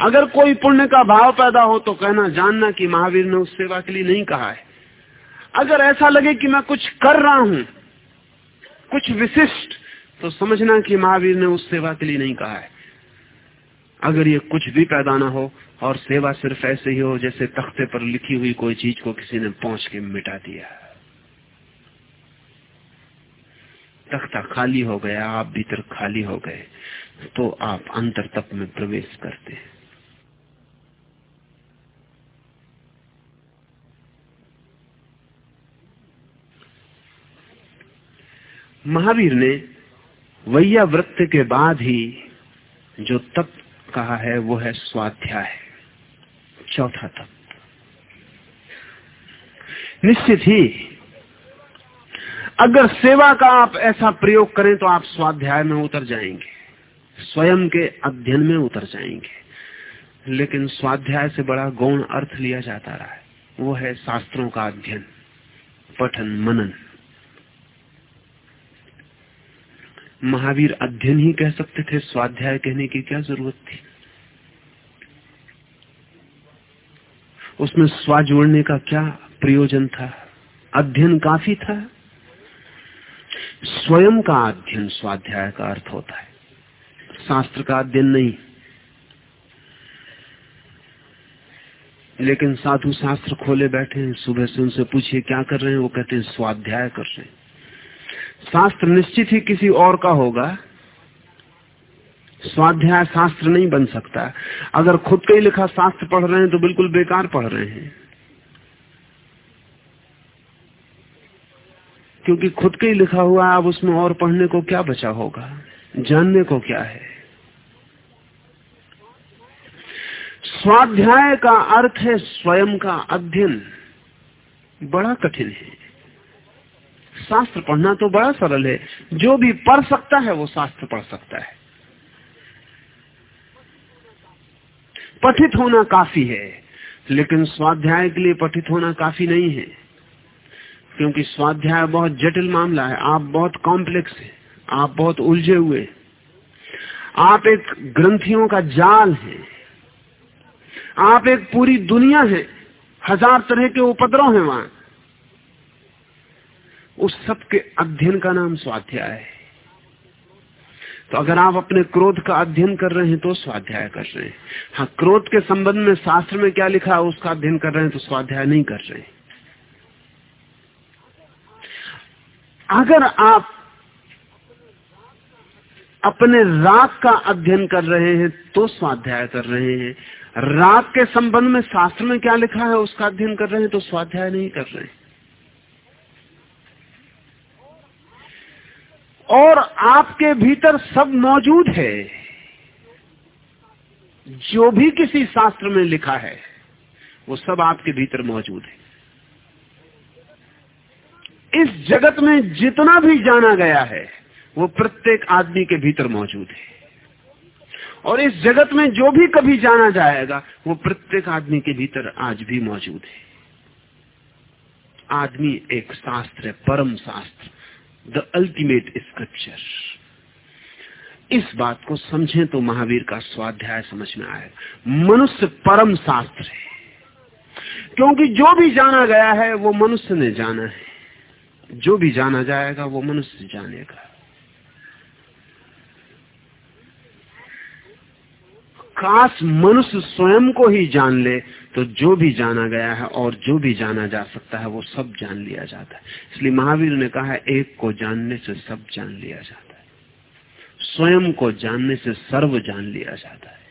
अगर कोई पुण्य का भाव पैदा हो तो कहना, जानना कि महावीर ने उस सेवा के लिए नहीं कहा है। अगर ऐसा लगे कि मैं कुछ कर रहा हूँ, कुछ विशिष्ट तो समझना कि महावीर ने उस सेवा के लिए नहीं कहा है। अगर ये कुछ भी पैदा ना हो और सेवा सिर्फ़ ऐसे ही हो जैसे तख्ते पर लिखी हुई कोई चीज़ को किसी ने पहुँच के मिटा दिया। तख्ता खाली हो गया, आप भीतर खाली हो गए तो आप अंतर तप में प्रवेश करते हैं। महावीर ने वैया वृत्त के बाद ही जो तप कहा है, वो है स्वाध्याय। चौथा तप। निश्चित ही, अगर सेवा का आप ऐसा प्रयोग करें तो आप स्वाध्याय में उतर जाएँगे, स्वयं के अध्ययन में उतर जाएँगे। लेकिन स्वाध्याय से बड़ा गौण अर्थ लिया जाता रहा है, वो है शास्त्रों का अध्ययन, पठन, मनन। महावीर अध्ययन ही कह सकते थे, स्वाध्याय कहने की क्या ज़रूरत थी? उसमें स्वा जोड़ने का क्या प्रयोजन था? अध्ययन काफ़ी था। स्वयं का अध्ययन स्वाध्याय का अर्थ होता है। शास्त्र का अध्ययन नहीं। लेकिन साधु शास्त्र खोले बैठे हैं, सुबह से उनसे पूछिए, क्या कर रहे हैं? वो कहते हैं, स्वाध्याय कर रहे हैं। शास्त्र निश्चित ही किसी और का होगा। स्वाध्याय शास्त्र नहीं बन सकता। अगर खुद का ही लिखा शास्त्र पढ़ रहे हैं तो बिल्कुल बेकार पढ़ रहे हैं। क्योंकि खुद का ही लिखा हुआ अब उसमें और पढ़ने को क्या बचा होगा? जानने को क्या है? स्वाध्याय का अर्थ है स्वयं का अध्ययन। बड़ा कठिन है। शास्त्र पढ़ना तो बड़ा सरल है। जो भी पढ़ सकता है, वो शास्त्र पढ़ सकता है। पठित होना काफ़ी है, लेकिन स्वाध्याय के लिए पठित होना काफ़ी नहीं है, क्योंकि स्वाध्याय बहुत जटिल मामला है, आप बहुत कॉम्प्लेक्स है, आप बहुत उलझे हुए आप एक ग्रंथियों का जाल है, आप एक पूरी दुनिया है, हज़ार तरह के उपद्रव हैं वहाँ। उस सब के अध्ययन का नाम स्वाध्याय है। तो अगर आप अपने क्रोध का अध्ययन कर रहे हैं तो स्वाध्याय कर रहे हैं। हाँ क्रोध के संबंध में शास्त्र में क्या लिखा है, उसका अध्ययन कर रहे हैं तो स्वाध्याय नहीं कर रहे अगर आप अपने राग का अध्ययन कर रहे हैं तो स्वाध्याय कर रहे हैं। राग के संबंध में शास्त्र में क्या लिखा है, उसका अध्ययन कर रहे हैं तो स्वाध्याय नहीं कर रहे हैं। और आपके भीतर सब मौजूद है, जो भी किसी शास्त्र में लिखा है, वो सब आपके भीतर मौजूद है। इस जगत में जितना भी जाना गया है, वो प्रत्येक आदमी के भीतर मौजूद है। और इस जगत में जो भी कभी जाना जाएगा, वो प्रत्येक आदमी के भीतर आज भी मौजूद है। आदमी एक शास्त्र है, परम शास्त्र। द अल्टीमेट स्क्रिप्चर इस बात को समझें तो महावीर का स्वाध्याय समझ में आएगा मनुष्य परम शास्त्र है। क्योंकि जो भी जाना गया है, वो मनुष्य ने जाना है। जो भी जाना जाएगा, वो मनुष्य जानेगा। काश मनुष्य स्वयं को ही जान ले तो जो भी जाना गया है और जो भी जाना जा सकता है, वो सब जान लिया जाता है। इसलिए महावीर ने कहा, एक को जानने से सब जान लिया जाता है। स्वयं को जानने से सर्व जान लिया जाता है।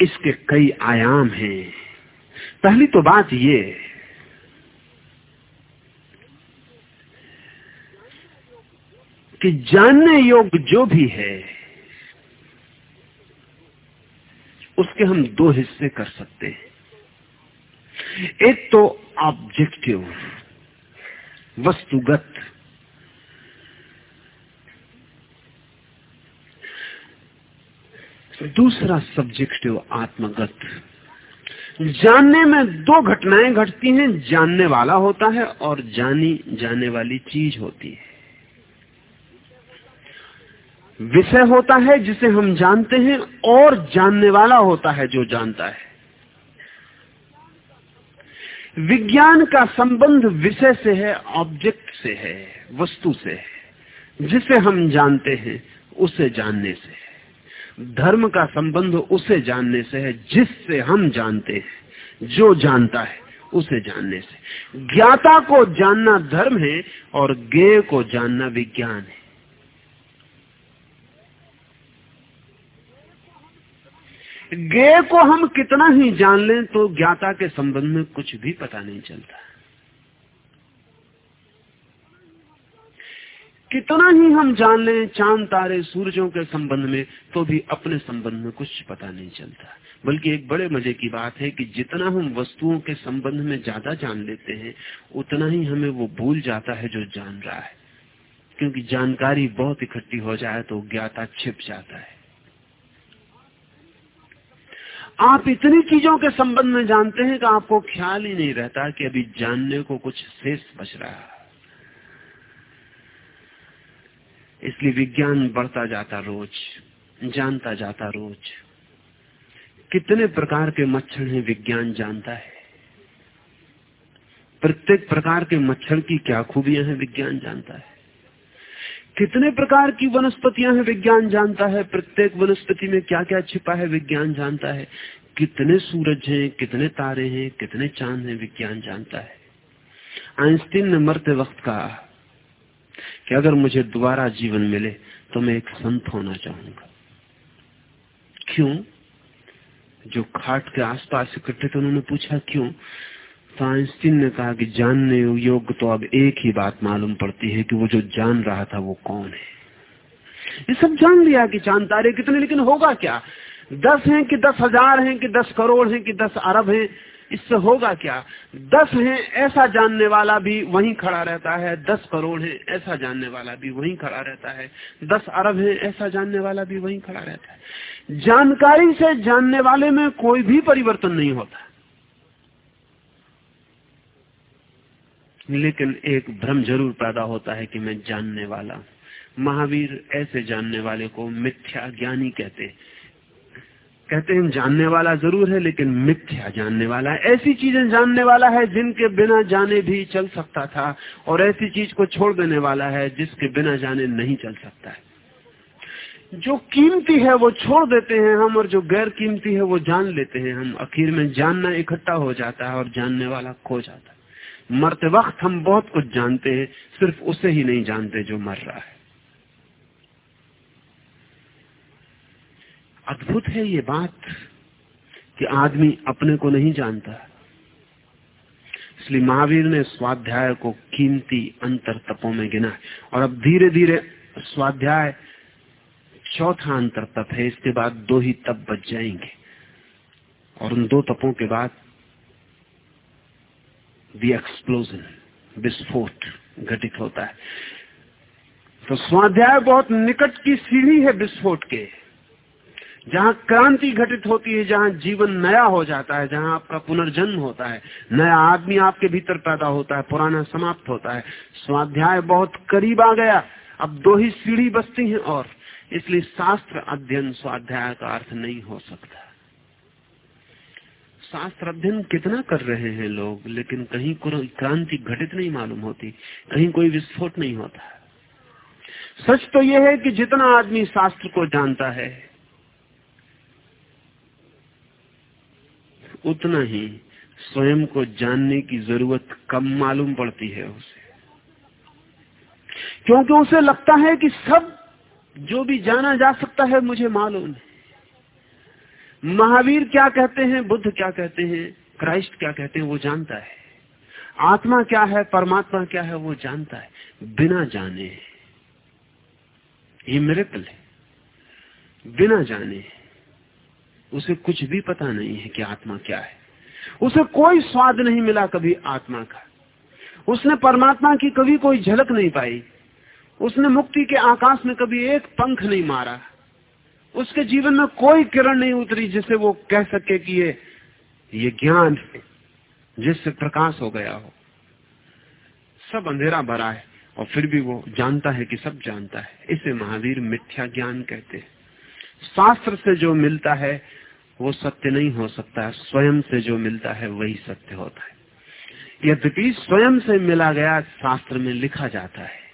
इसके कई आयाम हैं। पहली तो बात ये, कि जानने योग्य जो भी है उसके हम दो हिस्से कर सकते हैं। एक तो ऑब्जेक्टिव वस्तुगत। दूसरा सब्जेक्टिव आत्मगत। जानने में दो घटनाएँ घटती हैं, जानने वाला होता है और जानी, जाने वाली चीज़ होती है। विषय होता है जिसे हम जानते हैं और जानने वाला होता है जो जानता है। विज्ञान का संबंध विषय से है ऑब्जेक्ट से है, वस्तु से है। जिसे हम जानते हैं, उसे जानने से है। धर्म का संबंध उसे जानने से है, जिससे हम जानते हैं, जो जानता है, उसे जानने से ज्ञाता को जानना धर्म है और ज्ञेय को जानना विज्ञान है। गे को हम कितना ही जान लें तो ज्ञाता के संबंध में कुछ भी पता नहीं चलता। कितना ही हम जान लें चाँद, तारे, सूरजों के संबंध में तो भी अपने संबंध में कुछ पता नहीं चलता। बल्कि एक बड़े मज़े की बात है कि जितना हम वस्तुओं के संबंध में ज़्यादा जान लेते हैं, उतना ही हमें वो भूल जाता है जो जान रहा है। क्योंकि जानकारी बहुत इकट्ठी हो जाए तो ज्ञाता छिप जाता है। आप इतनी चीज़ों के संबंध में जानते हैं कि आपको ख्याल ही नहीं रहता कि अभी जानने को कुछ शेष बच रहा है। इसलिए विज्ञान बढ़ता जाता रोज, जानता जाता रोज। कितने प्रकार के मच्छर हैं विज्ञान जानता है। प्रत्येक प्रकार के मच्छर की क्या खूबियाँ हैं विज्ञान जानता है। कितने प्रकार की वनस्पतियाँ हैं, विज्ञान जानता है। प्रत्येक वनस्पति में क्या क्या छिपा है, विज्ञान जानता है। कितने सूरज हैं, कितने तारे हैं, कितने चाँद हैं, विज्ञान जानता है। आइंस्टीन ने मरते वक्त कहा कि अगर मुझे दोबारा जीवन मिले तो मैं एक संत होना चाहूँगा। क्यों? जो खाट के आसपास इकट्ठे थे, उन्होंने पूछा, क्यों? आइंस्टीन ने कहा कि जानने योग्य तो अब एक ही बात मालूम पड़ती है कि वो जो जान रहा था वो कौन है। ये सब जान लिया कि चाँद तारे कितने, लेकिन होगा क्या? दस हैं कि दस हज़ार हैं कि दस करोड़ हैं कि दस अरब हैं, इससे होगा क्या? दस है, ऐसा जानने वाला भी वहीं खड़ा रहता है। दस करोड़ है, ऐसा जानने वाला भी वहीं खड़ा रहता है। दस अरब है, ऐसा जानने वाला भी वहीं खड़ा रहता है। जानकारी से जानने वाले में कोई भी परिवर्तन नहीं होता। लेकिन एक भ्रम ज़रूर पैदा होता है कि मैं जानने वाला। महावीर ऐसे जानने वाले को मिथ्या ज्ञानी कहते कहते हैं, जानने वाला ज़रूर है, लेकिन मिथ्या जानने वाला है। ऐसी चीज़ें जानने वाला है जिनके बिना जाने भी चल सकता था, और ऐसी चीज़ को छोड़ देने वाला है जिसके बिना जाने नहीं चल सकता है। जो कीमती है, वो छोड़ देते हैं हम, और जो गैर कीमती है, वो जान लेते हैं हम। आखिर में जानना इकट्ठा हो जाता है, और जानने वाला खो जाता है। मरते वक्त हम बहुत कुछ जानते हैं, सिर्फ़ उसे ही नहीं जानते जो मर रहा है। अद्भुत है ये बात कि आदमी अपने को नहीं जानता। इसलिए महावीर ने स्वाध्याय को कीमती अंतर तपों में गिना है। और अब धीरे धीरे स्वाध्याय चौथा अंतर तप है, इसके बाद दो ही तप बच जाएँगे। और उन दो तपों के बाद दी एक्सप्लोजन विस्फोट घटित होता है। तो स्वाध्याय बहुत निकट की सीढ़ी है विस्फोट के, जहाँ क्रांति घटित होती है, जहाँ जीवन नया हो जाता है, जहाँ आपका पुनर्जन्म होता है, नया आदमी आपके भीतर पैदा होता है, पुराना समाप्त होता है। स्वाध्याय बहुत करीब आ गया, अब दो ही सीढ़ी बसती हैं और, इसलिए शास्त्र अध्ययन स्वाध्याय का अर्थ नहीं हो सकता। शास्त्र अध्ययन कितना कर रहे हैं लोग, लेकिन कहीं कोई क्रांति घटित नहीं मालूम होती, कहीं कोई विस्फोट नहीं होता। सच तो यह है कि जितना आदमी शास्त्र को जानता है, उतना ही स्वयं को जानने की ज़रूरत कम मालूम पड़ती है उसे। क्योंकि उसे लगता है कि सब जो भी जाना जा सकता है मुझे मालूम है। महावीर क्या कहते हैं, बुद्ध क्या कहते हैं, क्राइस्ट क्या कहते हैं, वो जानता है। आत्मा क्या है, परमात्मा क्या है, वो जानता है। बिना जाने। ये मेरे है। बिना जाने। उसे कुछ भी पता नहीं है कि आत्मा क्या है। उसे कोई स्वाद नहीं मिला कभी आत्मा का। उसने परमात्मा की कभी कोई झलक नहीं पाई। उसने मुक्ति के आकाश में कभी एक पंख नहीं मारा। उसके जीवन में कोई किरण नहीं उतरी जिसे वो कह सके कि ये ये ज्ञान है जिससे प्रकाश हो गया हो। सब अंधेरा भरा है, और फिर भी वो जानता है कि सब जानता है। इसे महावीर मिथ्या ज्ञान कहते हैं। शास्त्र से जो मिलता है, वो सत्य नहीं हो सकता है। स्वयं से जो मिलता है, वही सत्य होता है। यद्यपि स्वयं से मिला गया शास्त्र में लिखा जाता है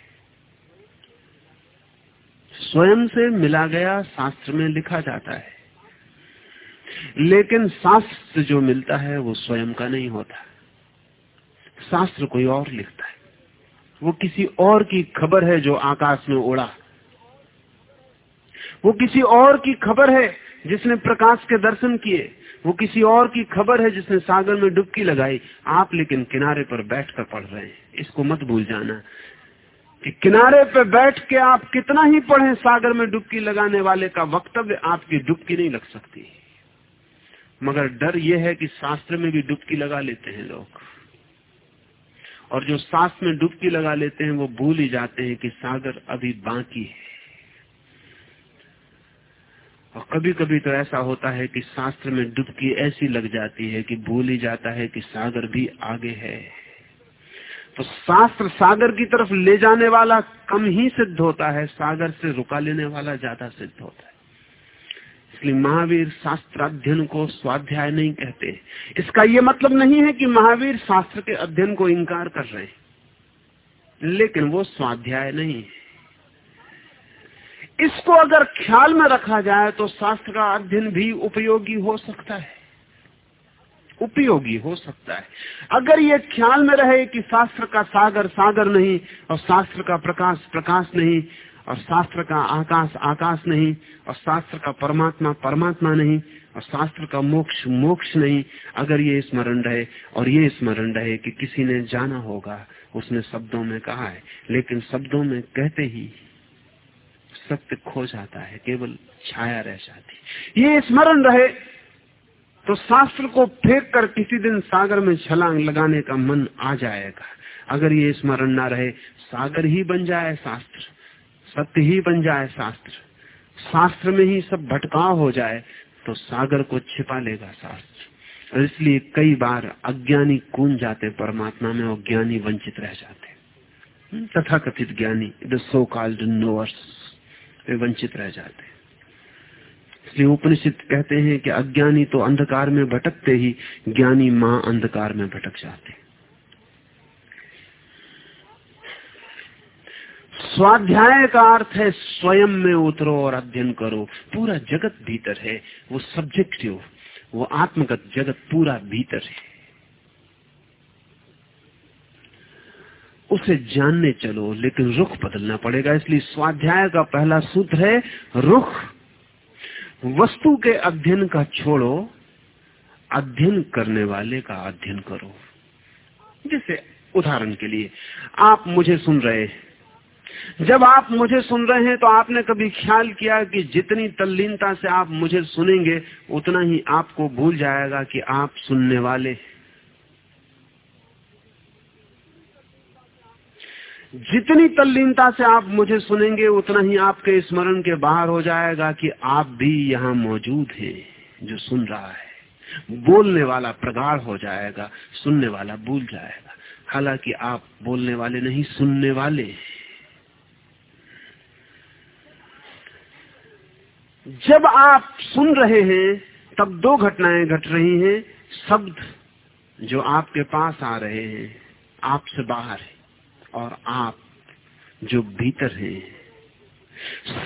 स्वयं से मिला गया शास्त्र में लिखा जाता है। लेकिन शास्त्र जो मिलता है, वो स्वयं का नहीं होता। शास्त्र कोई और लिखता है। वो किसी और की खबर है जो आकाश में उड़ा। वो किसी और की खबर है जिसने प्रकाश के दर्शन किए। वो किसी और की खबर है जिसने सागर में डुबकी लगाई। आप लेकिन किनारे पर बैठकर पढ़ रहे हैं। इसको मत भूल जाना। कि किनारे पे बैठ के आप कितना ही पढ़े, सागर में डुबकी लगाने वाले का वक्तव्य आपकी डुबकी नहीं लग सकती। मगर डर यह है कि शास्त्र में भी डुबकी लगा लेते हैं लोग। और जो शास्त्र में डुबकी लगा लेते हैं, वो भूल ही जाते हैं कि सागर अभी बाकी है। और कभी कभी तो ऐसा होता है कि शास्त्र में डुबकी ऐसी लग जाती है कि भूल ही जाता है कि सागर भी आगे है। तो शास्त्र सागर की तरफ़ ले जाने वाला कम ही सिद्ध होता है, सागर से रुका लेने वाला ज़्यादा सिद्ध होता है। इसलिए महावीर शास्त्र अध्ययन को स्वाध्याय नहीं कहते। इसका यह मतलब नहीं है कि महावीर शास्त्र के अध्ययन को इनकार कर रहे हैं, लेकिन वो स्वाध्याय नहीं है। इसको अगर ख्याल में रखा जाए तो शास्त्र का अध्ययन भी उपयोगी हो सकता है। उपयोगी हो सकता है। अगर ये ख्याल में रहे कि शास्त्र का सागर सागर नहीं और शास्त्र का प्रकाश प्रकाश नहीं और शास्त्र का आकाश आकाश नहीं और शास्त्र का परमात्मा परमात्मा नहीं और शास्त्र का मोक्ष मोक्ष नहीं, अगर ये स्मरण रहे और ये स्मरण रहे कि किसी ने जाना होगा, उसने शब्दों में कहा है, लेकिन शब्दों में कहते ही सत्य खो जाता है, केवल छाया रह जाती ये स्मरण रहे तो शास्त्र को फेंक कर किसी दिन सागर में छलांग लगाने का मन आ जाएगा। अगर ये स्मरण ना रहे, सागर ही बन जाए शास्त्र, सत्य ही बन जाए शास्त्र। शास्त्र में ही सब भटकाव हो जाए तो सागर को छिपा लेगा शास्त्र। इसलिए कई बार अज्ञानी कून जाते, परमात्मा में और ज्ञानी वंचित रह जाते। तथा कथित ज्ञानी द सो कॉल्ड नोअर्स वे वंचित रह जाते। इसलिए उपनिषद कहते हैं कि अज्ञानी तो अंधकार में भटकते ही, ज्ञानी माँ अंधकार में भटक जाते स्वाध्याय का अर्थ है, स्वयं में उतरो और अध्ययन करो, पूरा जगत भीतर है, वो सब्जेक्टिव वो आत्मगत जगत पूरा भीतर है। उसे जानने चलो, लेकिन रुख बदलना पड़ेगा, इसलिए स्वाध्याय का पहला सूत्र है, रुख। वस्तु के अध्ययन का छोड़ो, अध्ययन करने वाले का अध्ययन करो। जैसे उदाहरण के लिए, आप मुझे सुन रहे हैं। जब आप मुझे सुन रहे हैं तो आपने कभी ख्याल किया कि जितनी तल्लीनता से आप मुझे सुनेंगे, उतना ही आपको भूल जाएगा कि आप सुनने वाले हैं। जितनी तल्लीनता से आप मुझे सुनेंगे, उतना ही आपके स्मरण के बाहर हो जाएगा कि आप भी यहाँ मौजूद हैं जो सुन रहा है। बोलने वाला प्रगाढ़ हो जाएगा, सुनने वाला भूल जाएगा। हालाँकि आप बोलने वाले नहीं, सुनने वाले जब आप सुन रहे हैं, तब दो घटनाएँ घट रही हैं। शब्द जो आपके पास आ रहे हैं, आपसे बाहर है। और आप जो भीतर हैं,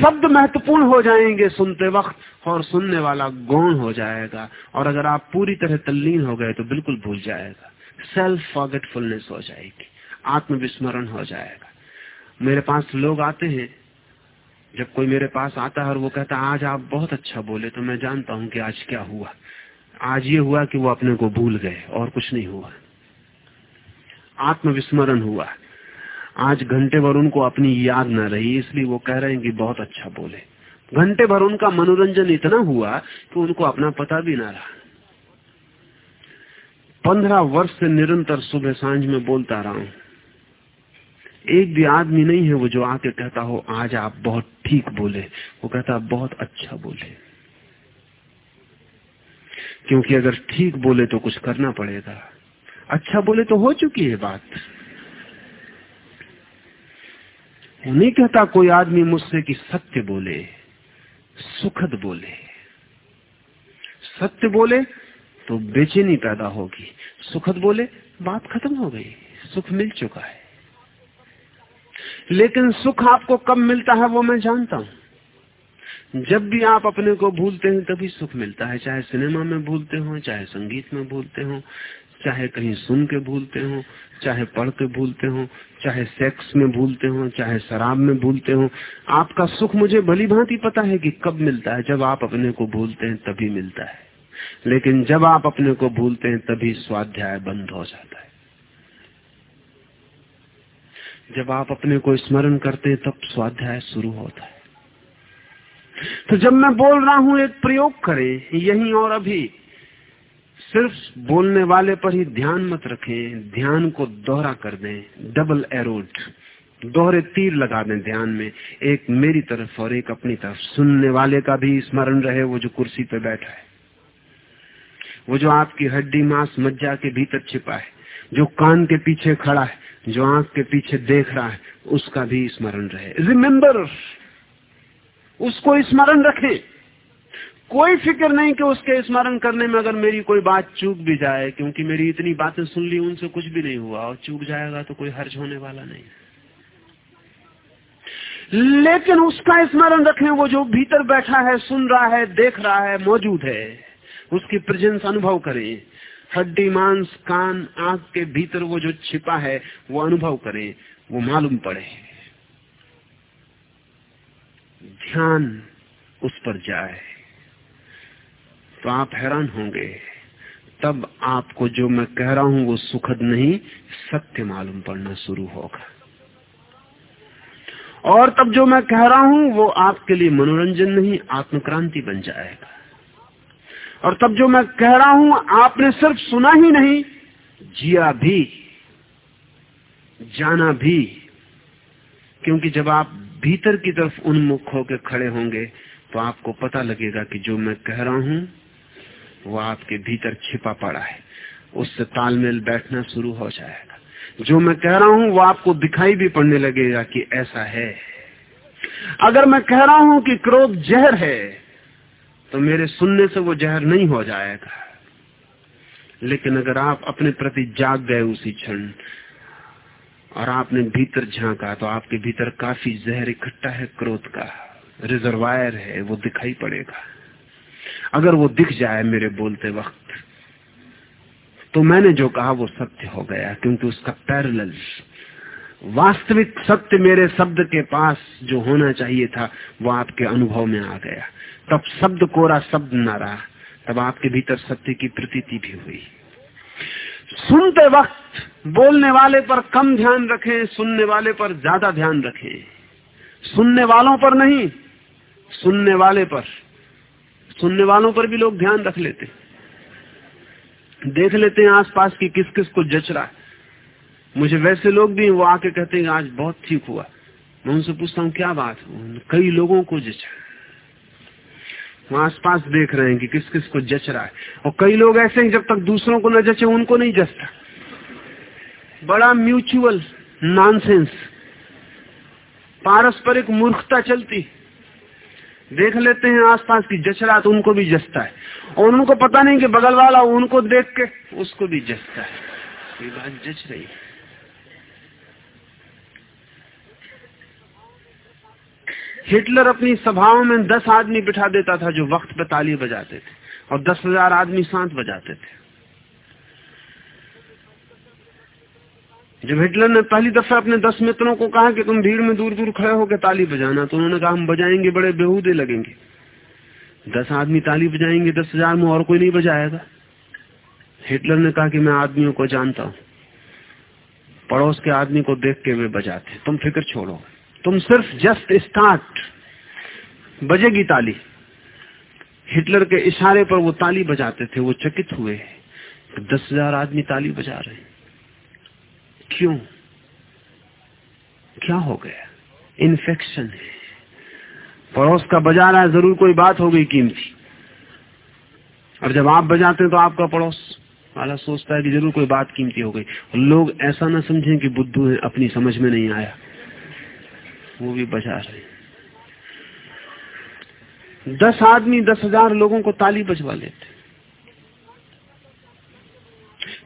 शब्द महत्वपूर्ण हो जाएँगे सुनते वक्त और सुनने वाला गौण हो जाएगा। और अगर आप पूरी तरह तल्लीन हो गए तो बिल्कुल भूल जाएगा। सेल्फ फॉरगेटफुलनेस हो जाएगी, आत्मविस्मरण हो जाएगा। मेरे पास लोग आते हैं, जब कोई मेरे पास आता है और वो कहता है, आज आप बहुत अच्छा बोले। तो मैं जानता हूँ कि आज क्या हुआ। आज ये हुआ कि वो अपने को भूल गए और कुछ नहीं हुआ। आत्मविस्मरण हुआ। आज घंटे भर उनको अपनी याद न रही, इसलिए वो कह रहे हैं कि बहुत अच्छा बोले। घंटे भर उनका मनोरंजन इतना हुआ कि उनको अपना पता भी ना रहा। पंद्रह वर्ष से निरंतर सुबह साँझ में बोलता रहा हूँ। एक भी आदमी नहीं है वो जो आके कहता हो, आज आप बहुत ठीक बोले। वो कहता, बहुत अच्छा बोले। क्योंकि अगर ठीक बोले तो कुछ करना पड़ेगा। अच्छा बोले तो हो चुकी है बात। नहीं कहता कोई आदमी मुझसे कि सत्य बोले, सुखद बोले। सत्य बोले तो बेचैनी पैदा होगी, सुखद बोले बात खत्म हो गई, सुख मिल चुका है। लेकिन सुख आपको कब मिलता है वो मैं जानता हूँ। जब भी आप अपने को भूलते हैं तभी सुख मिलता है, चाहे सिनेमा में भूलते हो, चाहे संगीत में भूलते हो, चाहे कहीं सुन के भूलते हो चाहे पढ़ के भूलते हो, चाहे सेक्स में भूलते हो, चाहे शराब में भूलते हो, आपका सुख मुझे भली भांति पता है कि कब मिलता है। जब आप अपने को भूलते हैं, तभी मिलता है। लेकिन जब आप अपने को भूलते हैं, तभी स्वाध्याय बंद हो जाता है। जब आप अपने को स्मरण करते हैं, तब स्वाध्याय शुरू होता है। तो जब मैं बोल रहा हूँ, एक प्रयोग करें, यही और अभी। सिर्फ़ बोलने वाले पर ही ध्यान मत रखें, ध्यान को दोहरा कर दें डबल एरोड दोहरे तीर लगा दें ध्यान में, एक मेरी तरफ़ और एक अपनी तरफ़। सुनने वाले का भी स्मरण रहे वो जो कुर्सी पे बैठा है, वो जो आपकी हड्डी मांस मज्जा के भीतर छिपा है, जो कान के पीछे खड़ा है, जो आँख के पीछे देख रहा है, उसका भी स्मरण रहे। रिमेम्बर उसको स्मरण रखें। कोई फ़िक्र नहीं कि उसके स्मरण करने में अगर मेरी कोई बात चूक भी जाए, क्योंकि मेरी इतनी बातें सुन ली, उनसे कुछ भी नहीं हुआ, और चूक जाएगा तो कोई हर्ज होने वाला नहीं। लेकिन उसका स्मरण रखें वो जो भीतर बैठा है, सुन रहा है, देख रहा है, मौजूद है, उसकी प्रेजेंस अनुभव करें। हड्डी, मांस, कान, आँख के भीतर वो जो छिपा है, वो अनुभव करें, वो मालूम पड़े। ध्यान उस पर जाए। तो आप हैरान होंगे। तब आपको जो मैं कह रहा हूँ वो सुखद नहीं, सत्य मालूम पड़ना शुरू होगा। और तब जो मैं कह रहा हूँ वो आपके लिए मनोरंजन नहीं, आत्मक्रांति बन जाएगा। और तब जो मैं कह रहा हूँ आपने सिर्फ़ सुना ही नहीं, जिया भी, जाना भी। क्योंकि जब आप भीतर की तरफ़ उन्मुख होकर खड़े होंगे तो आपको पता लगेगा कि जो मैं कह रहा हूँ वो आपके भीतर छिपा पड़ा है। उससे तालमेल बैठना शुरू हो जाएगा। जो मैं कह रहा हूँ, वो आपको दिखाई भी पड़ने लगेगा कि ऐसा है। अगर मैं कह रहा हूँ कि क्रोध जहर है तो मेरे सुनने से वो जहर नहीं हो जाएगा। लेकिन अगर आप अपने प्रति जाग गए उसी क्षण, और आपने भीतर झांका तो आपके भीतर काफ़ी जहर इकट्ठा है, क्रोध का। रिजर्वायर है, वो दिखाई पड़ेगा। अगर वो दिख जाए मेरे बोलते वक्त तो मैंने जो कहा वो सत्य हो गया, क्योंकि उसका पैरल वास्तविक सत्य मेरे शब्द के पास जो होना चाहिए था, वो आपके अनुभव में आ गया। तब शब्द कोरा शब्द न रहा, तब आपके भीतर सत्य की प्रतीति भी हुई। सुनते वक्त बोलने वाले पर कम ध्यान रखें, सुनने वाले पर ज़्यादा ध्यान रखें। सुनने वालों पर नहीं, सुनने वाले पर सुनने वालों पर भी लोग ध्यान रख लेते देख लेते हैं आसपास की किस किस को जच रहा है। मुझे वैसे लोग भी वो आके कहते हैं आज बहुत ठीक हुआ। मैं उनसे पूछता हूँ, क्या बात कई लोगों को जचा वो आसपास देख रहे हैं कि किस किस को जच रहा है। और कई लोग ऐसे हैं, जब तक दूसरों को न जचे, उनको नहीं जचता। बड़ा म्यूचुअल नॉनसेंस। पारस्परिक मूर्खता चलती। देख लेते हैं आसपास की जचरा तो उनको भी जसता है। और उनको पता नहीं कि बगल वाला उनको देख के उसको भी जसता है। ये बात जच रही है। हिटलर अपनी सभाओं में दस आदमी बिठा देता था जो वक्त पे ताली बजाते थे और दस हज़ार आदमी सांत बजाते थे। जब हिटलर ने पहली दफ़ा अपने दस मित्रों को कहा कि तुम भीड़ में दूर दूर खड़े होकर ताली बजाना तो उन्होंने कहा, हम बजाएँगे, बड़े बेहूदे लगेंगे। दस आदमी ताली बजाएँगे, दस हज़ार में और कोई नहीं बजाएगा। हिटलर ने कहा कि मैं आदमियों को जानता हूँ। पड़ोस के आदमी को देख के वे बजाते तुम फ़िक्र छोड़ो। तुम सिर्फ़ जस्ट स्टार्ट। बजेगी ताली। हिटलर के इशारे पर वो ताली बजाते थे, वो चकित हुए। दस हज़ार आदमी ताली बजा रहे क्यों? क्या हो गया? इन्फेक्शन है। पड़ोस का बजा रहा है, ज़रूर कोई बात हो गई कीमती। और जब आप बजाते हैं तो आपका पड़ोस वाला सोचता है कि ज़रूर कोई बात कीमती हो गई। लोग ऐसा ना समझें कि बुद्धू है, अपनी समझ में नहीं आया। वो भी बजा रहे दस आदमी, दस हज़ार लोगों को ताली बजवा लेते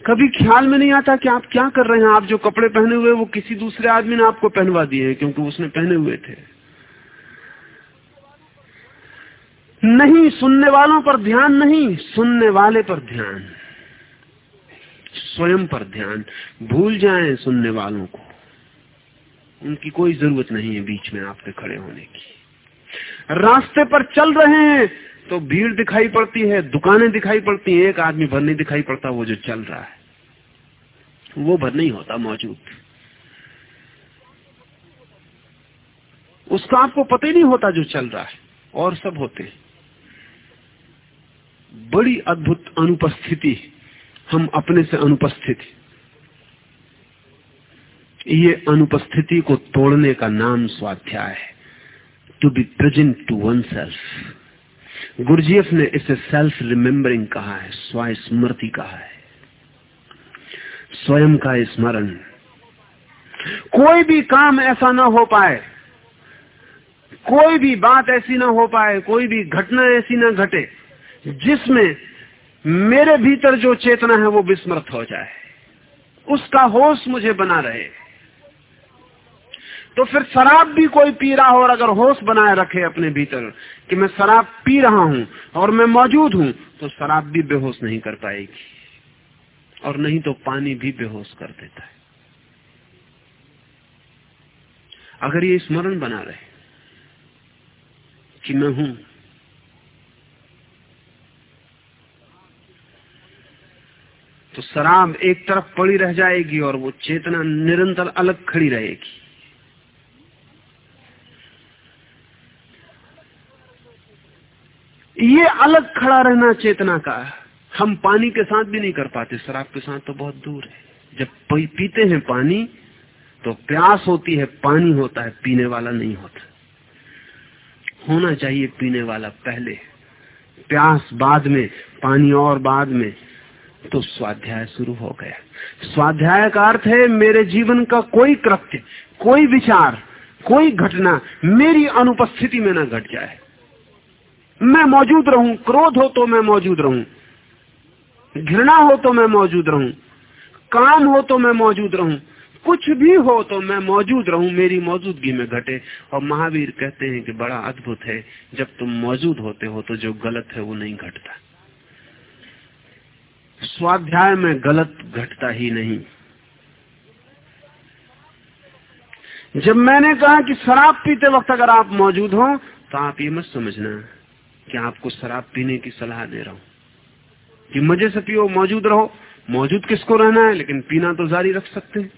कभी ख्याल में नहीं आता कि आप क्या कर रहे हैं? आप जो कपड़े पहने हुए वो किसी दूसरे आदमी ने आपको पहनवा दिए हैं, क्योंकि उसने पहने हुए थे। नहीं, सुनने वालों पर ध्यान नहीं, सुनने वाले पर ध्यान। स्वयं पर ध्यान। भूल जाएँ सुनने वालों को। उनकी कोई ज़रूरत नहीं है बीच में आपके खड़े होने की। रास्ते पर चल रहे हैं तो भीड़ दिखाई पड़ती है, दुकानें दिखाई पड़ती हैं, एक आदमी भर नहीं दिखाई पड़ता, वो जो चल रहा है। वो भर नहीं होता मौजूद। उसका आपको पता ही नहीं होता जो चल रहा है, और सब होते बड़ी अद्भुत अनुपस्थिति हम अपने से अनुपस्थित ये अनुपस्थिति को तोड़ने का नाम स्वाध्याय है। To be present to oneself Gurdjieff ने इसे सेल्फ रिमेम्बरिंग कहा है, स्वस्मृति कहा है। स्वयं का स्मरण। कोई भी काम ऐसा ना हो पाए, कोई भी बात ऐसी ना हो पाए, कोई भी घटना ऐसी ना घटे, जिसमें मेरे भीतर जो चेतना है वो विस्मृत हो जाए। उसका होश मुझे बना रहे। तो फिर शराब भी कोई पी रहा हो और अगर होश बनाए रखे अपने भीतर कि मैं शराब पी रहा हूँ और मैं मौजूद हूँ तो शराब भी बेहोश नहीं कर पाएगी। और नहीं तो पानी भी बेहोश कर देता है। अगर ये स्मरण बना रहे कि मैं हूँ तो शराब एक तरफ़ पड़ी रह जाएगी और वो चेतना निरंतर अलग खड़ी रहेगी। ये अलग खड़ा रहना चेतना का हम पानी के साथ भी नहीं कर पाते। शराब के साथ तो बहुत दूर है। जब पीते हैं पानी तो प्यास होती है, पानी होता है, पीने वाला नहीं होता। होना चाहिए पीने वाला पहले। प्यास बाद में, पानी और बाद में। तो स्वाध्याय शुरू हो गया। स्वाध्याय का अर्थ है, मेरे जीवन का कोई कृत्य, कोई विचार, कोई घटना मेरी अनुपस्थिति में ना घट जाए। मैं मौजूद रहूँ। क्रोध हो तो मैं मौजूद रहूँ। घृणा हो तो मैं मौजूद रहूँ। काम हो तो मैं मौजूद रहूँ। कुछ भी हो तो मैं मौजूद रहूँ। मेरी मौजूदगी में घटे। और महावीर कहते हैं कि बड़ा अद्भुत है। जब तुम मौजूद होते हो तो जो गलत है वो नहीं घटता। स्वाध्याय में गलत घटता ही नहीं। जब मैंने कहा कि शराब पीते वक्त अगर आप मौजूद हो तो आप ये मत समझना। कि आपको शराब पीने की सलाह दे रहा हूँ। कि मज़े से पियो, मौजूद रहो। मौजूद किसको रहना है? लेकिन पीना तो जारी रख सकते हैं।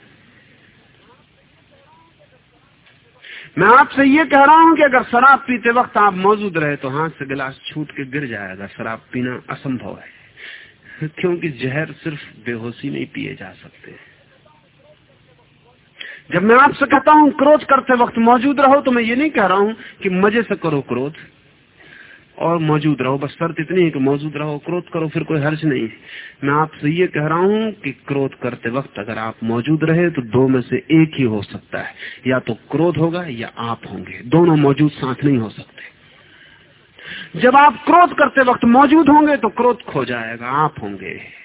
मैं आपसे ये कह रहा हूँ कि अगर शराब पीते वक्त आप मौजूद रहे तो हाथ से गिलास छूट के गिर जाएगा शराब पीना असंभव है, क्योंकि जहर सिर्फ़ बेहोशी नहीं पिए जा सकते हैं। जब मैं आपसे कहता हूँ, क्रोध करते वक्त मौजूद रहो तो मैं ये नहीं कह रहा हूँ कि मज़े से करो क्रोध। और मौजूद रहो। बस शर्त इतनी है कि मौजूद रहो, क्रोध करो, फिर कोई हर्ज नहीं मैं आपसे ये कह रहा हूँ कि क्रोध करते वक्त अगर आप मौजूद रहे तो दो में से एक ही हो सकता है। या तो क्रोध होगा, या आप होंगे। दोनों मौजूद साथ नहीं हो सकते। जब आप क्रोध करते वक्त मौजूद होंगे तो क्रोध खो जाएगा। आप होंगे।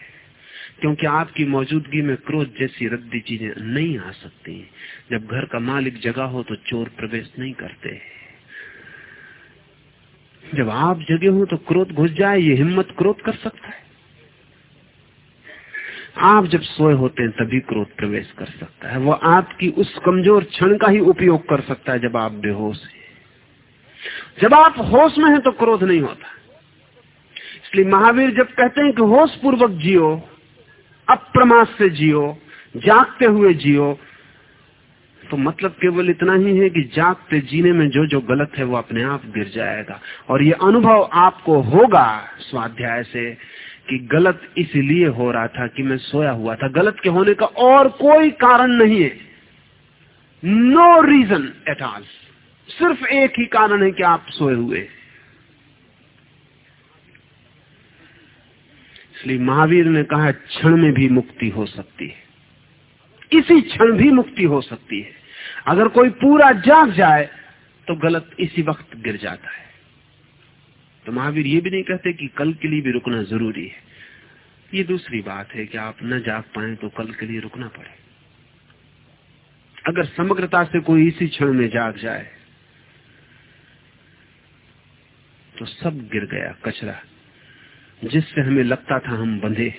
क्योंकि आपकी मौजूदगी में क्रोध जैसी रद्दी चीज़ें नहीं आ सकती। जब घर का मालिक जगह हो तो चोर प्रवेश नहीं करते। हैं जब आप जगे हो तो क्रोध घुस जाए, ये हिम्मत क्रोध कर सकता है। आप जब सोए होते हैं, तभी क्रोध प्रवेश कर सकता है। वो आपकी उस कमज़ोर क्षण का ही उपयोग कर सकता है जब आप बेहोश हैं। जब आप होश में हैं तो क्रोध नहीं होता। इसलिए महावीर जब कहते हैं कि होश पूर्वक जियो, अप्रमाद से जियो, जागते हुए जियो तो मतलब केवल इतना ही है कि जागते जीने में जो जो गलत है वो अपने आप गिर जाएगा। और ये अनुभव आपको होगा स्वाध्याय से कि गलत इसलिए हो रहा था कि मैं सोया हुआ था। गलत के होने का और कोई कारण नहीं है। नो रीजन एट ऑल सिर्फ़ एक ही कारण है कि आप सोए हुए। इसलिए महावीर ने कहा, क्षण में भी मुक्ति हो सकती है। इसी क्षण भी मुक्ति हो सकती है। अगर कोई पूरा जाग जाए तो गलत इसी वक्त गिर जाता है। तो महावीर ये भी नहीं कहते कि कल के लिए भी रुकना ज़रूरी है। ये दूसरी बात है कि आप न जाग पाए तो कल के लिए रुकना पड़े। अगर समग्रता से कोई इसी क्षण में जाग जाए तो सब गिर गया कचरा। जिससे हमें लगता था हम बंधे,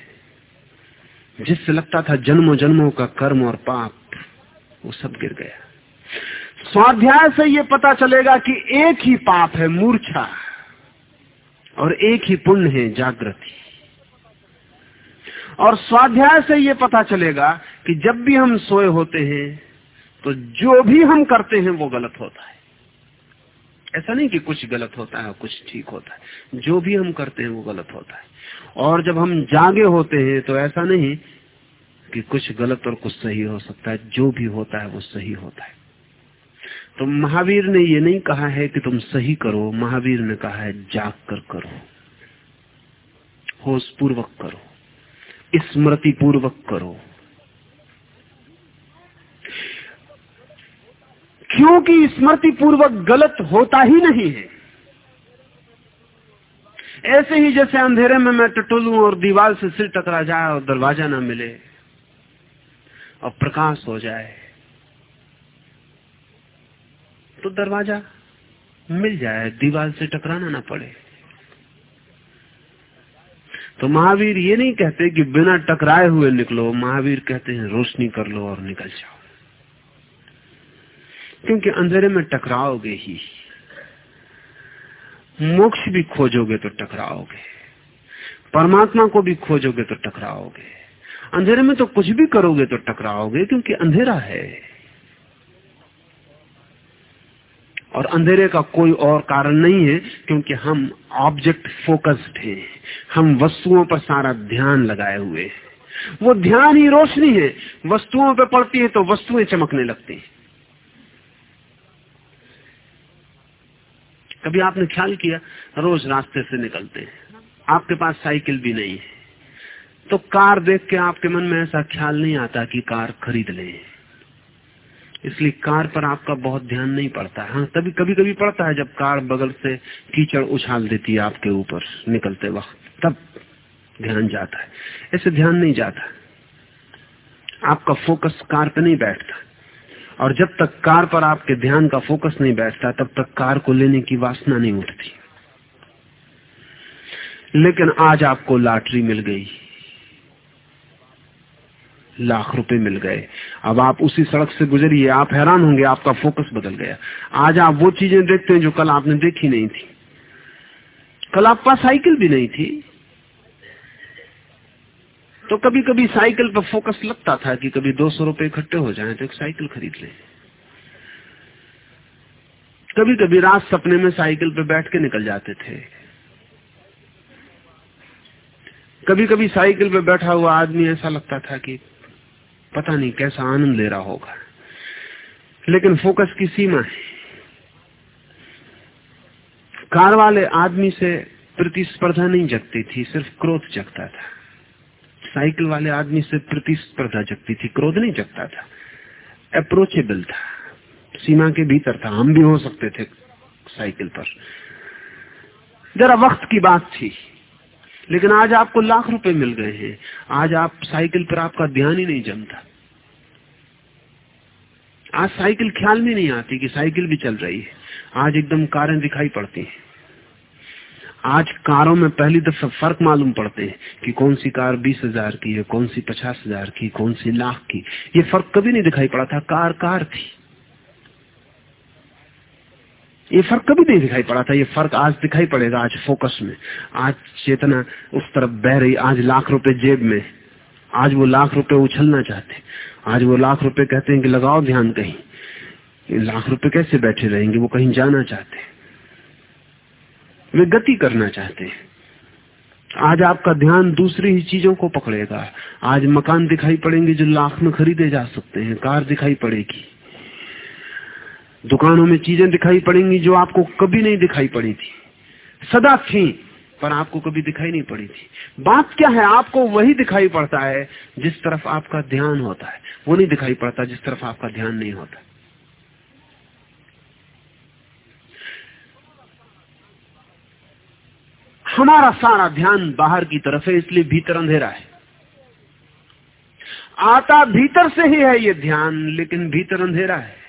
जिससे लगता था जन्मों जन्मों का कर्म और पाप वो सब गिर गया। स्वाध्याय से ये पता चलेगा कि एक ही पाप है, मूर्छा, और एक ही पुण्य है, जागृति। और स्वाध्याय से ये पता चलेगा कि जब भी हम सोए होते हैं तो जो भी हम करते हैं, वो गलत होता है। ऐसा नहीं कि कुछ गलत होता है कुछ ठीक होता है। जो भी हम करते हैं, वो गलत होता है। और जब हम जागे होते हैं तो ऐसा नहीं कि कुछ गलत और कुछ सही हो सकता है, जो भी होता है वो सही होता है। तो महावीर ने ये नहीं कहा है कि तुम सही करो, महावीर ने कहा है जाग कर करो होश पूर्वक करो स्मृति पूर्वक करो। क्योंकि स्मृति पूर्वक गलत होता ही नहीं है। ऐसे ही जैसे अंधेरे में मैं टटोलू और दीवार से सिर टकरा जाए और दरवाज़ा ना मिले और प्रकाश हो जाए। तो दरवाज़ा मिल जाए, दीवार से टकराना ना पड़े। तो महावीर ये नहीं कहते कि बिना टकराए हुए निकलो, महावीर कहते हैं, रोशनी कर लो और निकल जाओ। क्योंकि अंधेरे में टकराओगे ही। मोक्ष भी खोजोगे तो टकराओगे। परमात्मा को भी खोजोगे तो टकराओगे। अंधेरे में तो कुछ भी करोगे तो टकराओगे, क्योंकि अंधेरा है। और अंधेरे का कोई और कारण नहीं है, क्योंकि हम ऑब्जेक्ट फोकस्ड हैं। हम वस्तुओं पर सारा ध्यान लगाए हुए हैं। वो ध्यान ही रोशनी है। वस्तुओं पर पड़ती है तो वस्तुएँ चमकने लगती हैं। कभी आपने ख्याल किया? रोज रास्ते से निकलते हैं। आपके पास साइकिल भी नहीं है। तो कार देख के आपके मन में ऐसा ख्याल नहीं आता कि कार खरीद ले। इसलिए कार पर आपका बहुत ध्यान नहीं पड़ता हाँ। तभी कभी कभी पड़ता है जब कार बगल से कीचड़ उछाल देती है आपके ऊपर, निकलते वक्त। तब ध्यान जाता है। ऐसे ध्यान नहीं जाता। आपका फोकस कार पे नहीं बैठता। और जब तक कार पर आपके ध्यान का फोकस नहीं बैठता, तब तक कार को लेने की वासना नहीं उठती। लेकिन आज आपको लॉटरी मिल गई। लाख रुपए मिल गए। अब आप उसी सड़क से गुजरिए, आप हैरान होंगे, आपका फोकस बदल गया। आज आप वो चीज़ें देखते हैं जो कल आपने देखी नहीं थी। कल आपके पास साइकिल भी नहीं थी। तो कभी कभी साइकिल पर फोकस लगता था कि कभी दो सौ रुपए इकट्ठे हो जाएँ तो एक साइकिल खरीद ले। कभी कभी रात सपने में साइकिल पर बैठ के निकल जाते थे। कभी कभी साइकिल पर बैठा हुआ आदमी ऐसा लगता था कि पता नहीं कैसा आनंद ले रहा होगा। लेकिन फोकस की सीमा है। कार वाले आदमी से प्रतिस्पर्धा नहीं जगती थी, सिर्फ़ क्रोध जगता था। साइकिल वाले आदमी से प्रतिस्पर्धा जगती थी, क्रोध नहीं जगता था। अप्रोचेबल था। सीमा के भीतर था। हम भी हो सकते थे साइकिल पर। जरा वक्त की बात थी। लेकिन आज आपको लाख रुपए मिल गए हैं। आज आप साइकिल पर आपका ध्यान ही नहीं जमता। आज साइकिल ख्याल में नहीं आती कि साइकिल भी चल रही है। आज एकदम कारें दिखाई पड़ती हैं। आज कारों में पहली दफ़ा फ़र्क मालूम पड़ते हैं कि कौन सी कार बीस हज़ार की है, कौन सी पचास हज़ार की, कौन सी लाख की। ये फ़र्क कभी नहीं दिखाई पड़ा था। कार कार थी। ये फ़र्क कभी नहीं दिखाई पड़ा था, ये फ़र्क आज दिखाई पड़ेगा आज फोकस में। आज चेतना उस तरफ़ बह रही, आज लाख रुपए जेब में। आज वो लाख रुपए उछलना चाहते आज वो लाख रुपए कहते हैं कि लगाओ ध्यान कहीं। लाख रुपए कैसे बैठे रहेंगे, वो कहीं जाना चाहते वे गति करना चाहते हैं। आज आपका ध्यान दूसरी ही चीज़ों को पकड़ेगा। आज मकान दिखाई पड़ेंगे जो लाख में खरीदे जा सकते हैं, कार दिखाई पड़ेगी। दुकानों में चीज़ें दिखाई पड़ेंगी जो आपको कभी नहीं दिखाई पड़ी थी। सदा थी, पर आपको कभी दिखाई नहीं पड़ी थी। बात क्या है? आपको वही दिखाई पड़ता है जिस तरफ़ आपका ध्यान होता है। वो नहीं दिखाई पड़ता जिस तरफ़ आपका ध्यान नहीं होता। हमारा सारा ध्यान बाहर की तरफ़ है, इसलिए भीतर अंधेरा है। आता भीतर से ही है ये ध्यान, लेकिन भीतर अंधेरा है।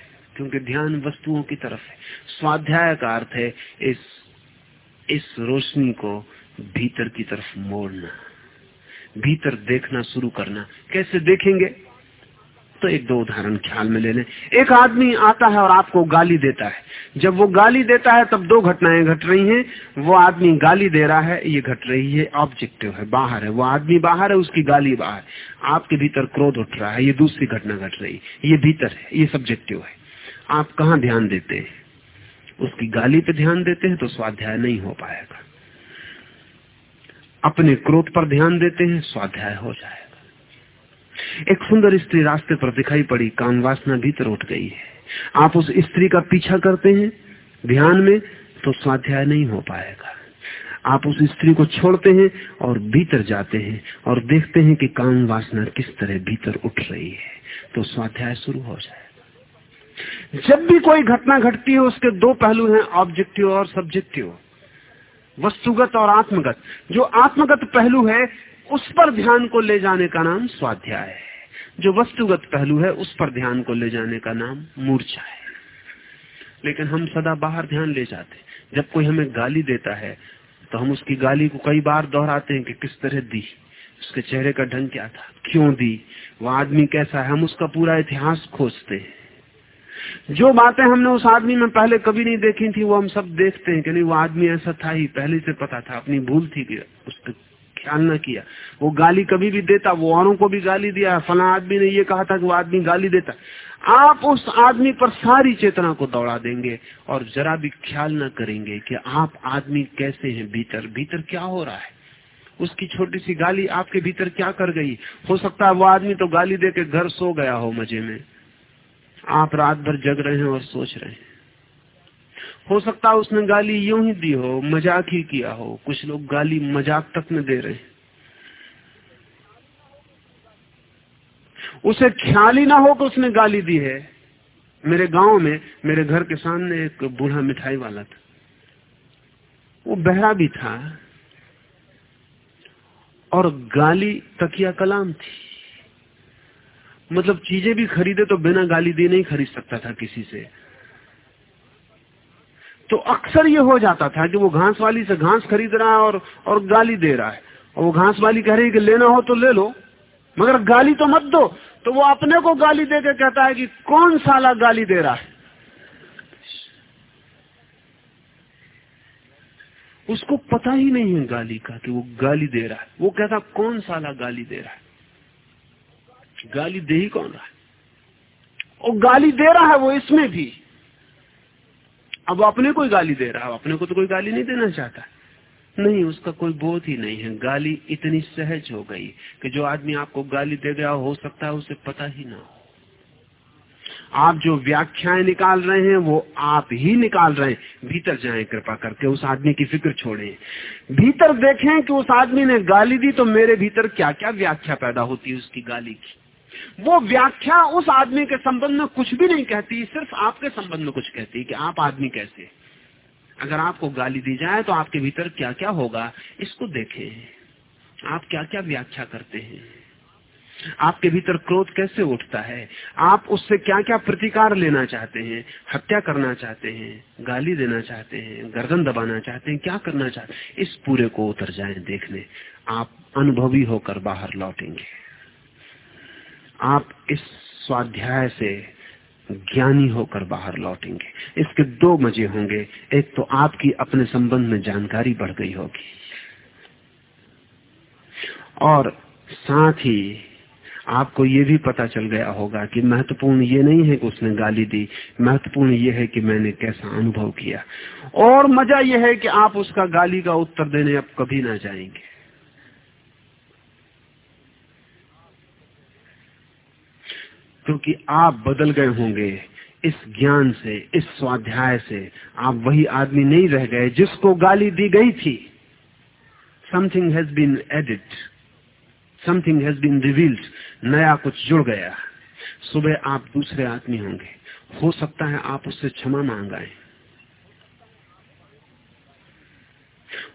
क्योंकि ध्यान वस्तुओं की तरफ़ है। स्वाध्याय का अर्थ है इस इस रोशनी को भीतर की तरफ़ मोड़ना, भीतर देखना शुरू करना। कैसे देखेंगे? तो एक दो उदाहरण ख्याल में ले लें। एक आदमी आता है और आपको गाली देता है। जब वो गाली देता है, तब दो घटनाएँ घट रही हैं। वो आदमी गाली दे रहा है, ये घट रही है ऑब्जेक्टिव है, बाहर है। वो आदमी बाहर है, उसकी गाली बाहर आपके भीतर क्रोध उठ रहा है, ये दूसरी घटना घट रही है। ये भीतर है, ये सब्जेक्टिव है। आप कहा ध्यान देते हैं? उसकी गाली पे ध्यान देते हैं तो स्वाध्याय नहीं हो पाएगा। अपने क्रोध पर ध्यान देते हैं, स्वाध्याय हो जाएगा। एक सुंदर स्त्री रास्ते पर दिखाई पड़ी काम वासना भीतर उठ गई है। आप उस स्त्री का पीछा करते हैं, ध्यान में तो स्वाध्याय नहीं हो पाएगा। आप उस स्त्री को छोड़ते हैं और भीतर जाते हैं और देखते हैं कि काम वासना किस तरह भीतर उठ रही है। तो स्वाध्याय शुरू हो जाएगा। जब भी कोई घटना घटती है, उसके दो पहलू हैं ऑब्जेक्टिव और सब्जेक्टिव वस्तुगत और आत्मगत। जो आत्मगत पहलू है, उस पर ध्यान को ले जाने का नाम स्वाध्याय है। जो वस्तुगत पहलू है, उस पर ध्यान को ले जाने का नाम मूर्छा है। लेकिन हम सदा बाहर ध्यान ले जाते जब कोई हमें गाली देता है तो हम उसकी गाली को कई बार दोहराते हैं कि किस तरह दी? उसके चेहरे का ढंग क्या था? क्यों दी? वो आदमी कैसा है? हम उसका पूरा इतिहास खोजते हैं। जो बातें हमने उस आदमी में पहले कभी नहीं देखी थी, वो हम सब देखते हैं कि नहीं, वो आदमी ऐसा था ही, पहले से पता था, अपनी भूल थी कि उस पर ख्याल न किया। वो गाली कभी भी देता, वो औरों को भी गाली दिया, फला आदमी ने ये कहा था कि वो आदमी गाली देता। आप उस आदमी पर सारी चेतना को दौड़ा देंगे और जरा भी ख्याल न करेंगे कि आप आदमी कैसे हैं भीतर। भीतर क्या हो रहा है? उसकी छोटी सी गाली आपके भीतर क्या कर गई? हो सकता है वो आदमी तो गाली दे के घर सो गया हो मज़े में। आप रात भर जग रहे हैं और सोच रहे हैं। हो सकता है उसने गाली यूँ ही दी हो, मज़ाक ही किया हो, कुछ लोग गाली मज़ाक तक में दे रहे हैं। उसे ख्याल ही ना हो कि उसने गाली दी है। मेरे गाँव में, मेरे घर के सामने एक बूढ़ा मिठाई वाला था। वो बहरा भी था। और गाली तकिया कलाम थी। मतलब चीज़ें भी खरीदे तो बिना गाली दिए नहीं खरीद सकता था किसी से। तो अक्सर ये हो जाता था कि वो घास वाली से घास खरीद रहा है और और गाली दे रहा है। और वो घास वाली कह रही है कि लेना हो तो ले लो, मगर गाली तो मत दो। तो वो अपने को गाली दे कहता है कि कौन साला गाली दे रहा है? उसको पता ही नहीं है गाली का कि वो गाली दे रहा है। वो कहता कौन साला गाली दे रहा है? गाली दे ही कौन रहा है? वो गाली दे रहा है वो इसमें भी। अब अपने को गाली दे रहा है, अपने को तो कोई गाली नहीं देना चाहता। नहीं, उसका कोई बोध ही नहीं है। गाली इतनी सहज हो गई कि जो आदमी आपको गाली दे गया हो सकता है, उसे पता ही ना हो। आप जो व्याख्याएँ निकाल रहे हैं, वो आप ही निकाल रहे हैं। भीतर जाएँ कृपा करके, उस आदमी की फ़िक्र छोड़ें। भीतर देखें कि उस आदमी ने गाली दी तो मेरे भीतर क्या क्या व्याख्या पैदा होती है उसकी गाली की? वो व्याख्या उस आदमी के संबंध में कुछ भी नहीं कहती, सिर्फ़ आपके संबंध में कुछ कहती कि आप आदमी कैसे अगर आपको गाली दी जाए तो आपके भीतर क्या क्या होगा, इसको देखें। आप क्या क्या व्याख्या करते हैं? आपके भीतर क्रोध कैसे उठता है? आप उससे क्या क्या प्रतिकार लेना चाहते हैं? हत्या करना चाहते हैं? गाली देना चाहते हैं? गर्दन दबाना चाहते हैं? क्या करना चाहते हैं? इस पूरे को उतर जाए देखने। आप अनुभवी होकर बाहर लौटेंगे। आप इस स्वाध्याय से ज्ञानी होकर बाहर लौटेंगे। इसके दो मज़े होंगे। एक तो आपकी अपने संबंध में जानकारी बढ़ गई होगी। और साथ ही आपको ये भी पता चल गया होगा कि महत्वपूर्ण ये नहीं है कि उसने गाली दी। महत्वपूर्ण ये है कि मैंने कैसा अनुभव किया। और मज़ा यह है कि आप उसका गाली का उत्तर देने अब कभी ना जाएँगे। क्योंकि आप बदल गए होंगे। इस ज्ञान से, इस स्वाध्याय से आप वही आदमी नहीं रह गए जिसको गाली दी गई थी। Something has been added something has been revealed नया कुछ जुड़ गया। सुबह आप दूसरे आदमी होंगे। हो सकता है आप उससे क्षमा मांग आए।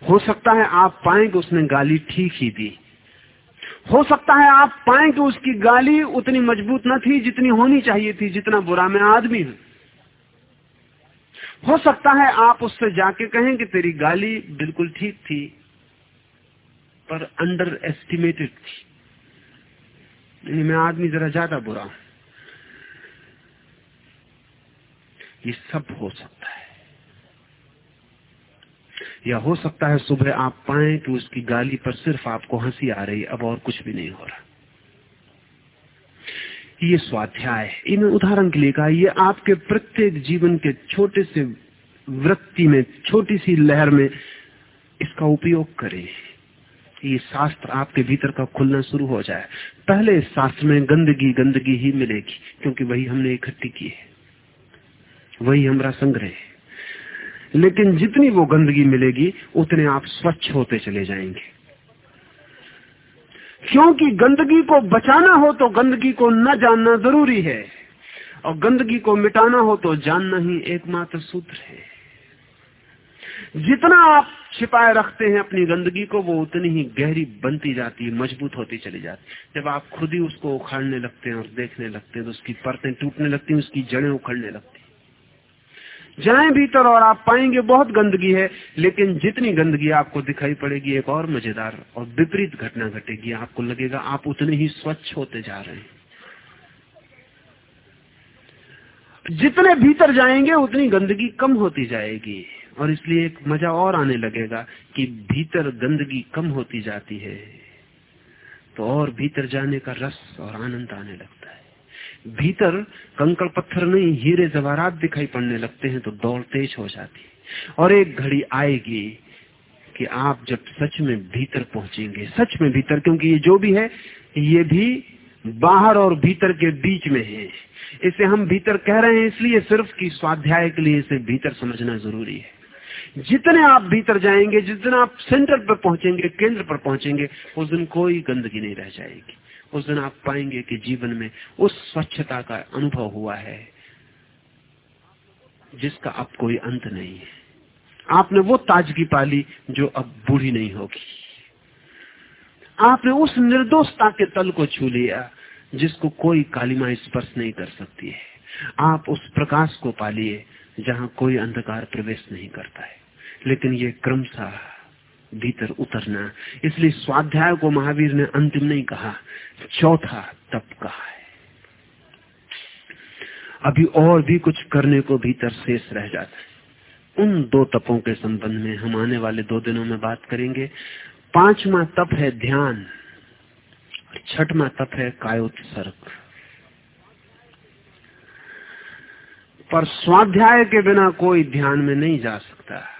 हो सकता है आप पाए कि उसने गाली ठीक ही दी। हो सकता है आप पाए कि उसकी गाली उतनी मज़बूत न थी जितनी होनी चाहिए थी, जितना बुरा मैं आदमी हूँ। हो सकता है आप उससे जाके कहें कि तेरी गाली बिल्कुल ठीक थी, पर अंडर एस्टिमेटेड थी मैं आदमी जरा ज़्यादा बुरा हूँ। ये सब हो सकता है। या हो सकता है सुबह आप पाए कि उसकी गाली पर सिर्फ़ आपको हँसी आ रही अब और कुछ भी नहीं हो रहा। ये स्वाध्याय इन्हें उदाहरण के लिए कहा, ये आपके प्रत्येक जीवन के छोटे से वृत्ति में, छोटी सी लहर में इसका उपयोग करें। ये शास्त्र आपके भीतर का खुलना शुरू हो जाए। पहले शास्त्र में गंदगी गंदगी ही मिलेगी, क्योंकि वही हमने इकट्ठी की है। वही हमारा संग्रह है। लेकिन जितनी वो गंदगी मिलेगी, उतने आप स्वच्छ होते चले जाएँगे। क्योंकि गंदगी को बचाना हो तो गंदगी को न जानना ज़रूरी है, और गंदगी को मिटाना हो तो जानना ही एकमात्र सूत्र है। जितना आप छिपाए रखते हैं अपनी गंदगी को, वो उतनी ही गहरी बनती जाती है, मज़बूत होती चली जाती है। जब आप खुद ही उसको उखाड़ने लगते हैं और देखने लगते हैं तो उसकी परतें टूटने लगती हैं, उसकी जड़ें उखड़ने लगती जाएँ भीतर और आप पाएँगे बहुत गंदगी है, लेकिन जितनी गंदगी आपको दिखाई पड़ेगी एक और मज़ेदार और विपरीत घटना घटेगी। आपको लगेगा आप उतने ही स्वच्छ होते जा रहे हैं। जितने भीतर जाएँगे, उतनी गंदगी कम होती जाएगी। और इसलिए एक मज़ा और आने लगेगा कि भीतर गंदगी कम होती जाती है तो और भीतर जाने का रस और आनंद आने लगता है। भीतर कंकड़ पत्थर नहीं, हीरे जवारात दिखाई पड़ने लगते हैं तो दौड़ तेज हो जाती है। और एक घड़ी आएगी कि आप जब सच में भीतर पहुँचेंगे, सच में भीतर, क्योंकि ये जो भी है, ये भी बाहर और भीतर के बीच में है। इसे हम भीतर कह रहे हैं, इसलिए सिर्फ़ की स्वाध्याय के लिए इसे भीतर समझना ज़रूरी है। जितने आप भीतर जाएँगे, जितना आप सेंटर पर पहुँचेंगे, केंद्र पर पहुँचेंगे, उस दिन कोई गंदगी नहीं रह जाएगी। उस दिन आप पाएँगे कि जीवन में उस स्वच्छता का अनुभव हुआ है, जिसका अब कोई अंत नहीं है। आपने वो ताजगी पाली जो अब बूढ़ी नहीं होगी। आपने उस निर्दोषता के तल को छू लिया, जिसको कोई कालिमा स्पर्श नहीं कर सकती है। आप उस प्रकाश को पालिए जहाँ कोई अंधकार प्रवेश नहीं करता है। लेकिन ये क्रमशः भीतर उतरना। इसलिए स्वाध्याय को महावीर ने अंतिम नहीं कहा, चौथा तप कहा है। अभी और भी कुछ करने को भीतर शेष रह जाता है। उन दो तपों के संबंध में हम आने वाले दो दिनों में बात करेंगे। पांचवा तप है ध्यान छठवा तप है कायोत्सर्ग। पर स्वाध्याय के बिना कोई ध्यान में नहीं जा सकता।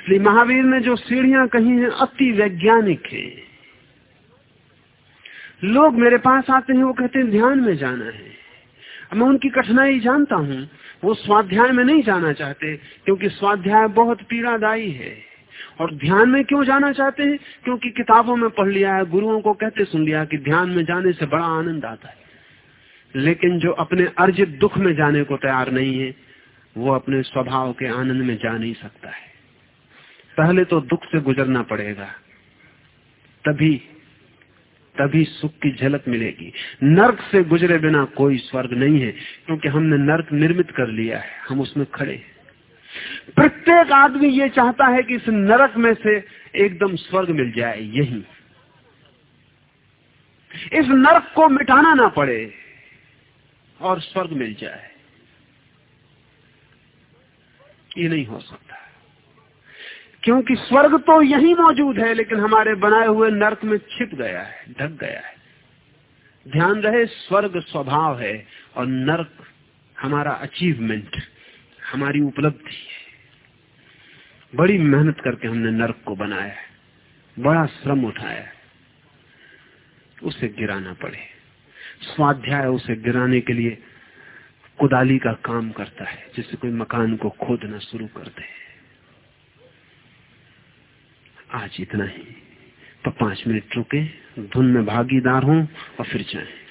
इसलिए महावीर ने जो सीढ़ियाँ कही हैं, अति वैज्ञानिक है। लोग मेरे पास आते हैं, वो कहते हैं, ध्यान में जाना है। मैं उनकी कठिनाई जानता हूँ, वो स्वाध्याय में नहीं जाना चाहते, क्योंकि स्वाध्याय बहुत पीड़ादायी है। और ध्यान में क्यों जाना चाहते हैं? क्योंकि किताबों में पढ़ लिया है, गुरुओं को कहते सुन लिया कि ध्यान में जाने से बड़ा आनंद आता है। लेकिन जो अपने अर्जित दुख में जाने को तैयार नहीं है, वो अपने स्वभाव के आनंद में जा नहीं सकता है। पहले तो दुख से गुजरना पड़ेगा। तभी तभी सुख की झलक मिलेगी। नर्क से गुजरे बिना कोई स्वर्ग नहीं है, क्योंकि हमने नर्क निर्मित कर लिया है, हम उसमें खड़े हैं। प्रत्येक आदमी ये चाहता है कि इस नरक में से एकदम स्वर्ग मिल जाए, यही। इस नरक को मिटाना ना पड़े और स्वर्ग मिल जाए। ये नहीं हो सकता। क्योंकि स्वर्ग तो यही मौजूद है, लेकिन हमारे बनाए हुए नर्क में छिप गया है, ढक गया है। ध्यान रहे, स्वर्ग स्वभाव है और नर्क हमारा अचीवमेंट हमारी उपलब्धि है। बड़ी मेहनत करके हमने नर्क को बनाया है, बड़ा श्रम उठाया है। उसे गिराना पड़े। स्वाध्याय उसे गिराने के लिए कुदाली का काम करता है, जिससे कोई मकान को खोदना शुरू कर दे। आज इतना ही। तो पाँच मिनट रुके धुन में भागीदार हों और फिर जाएँ।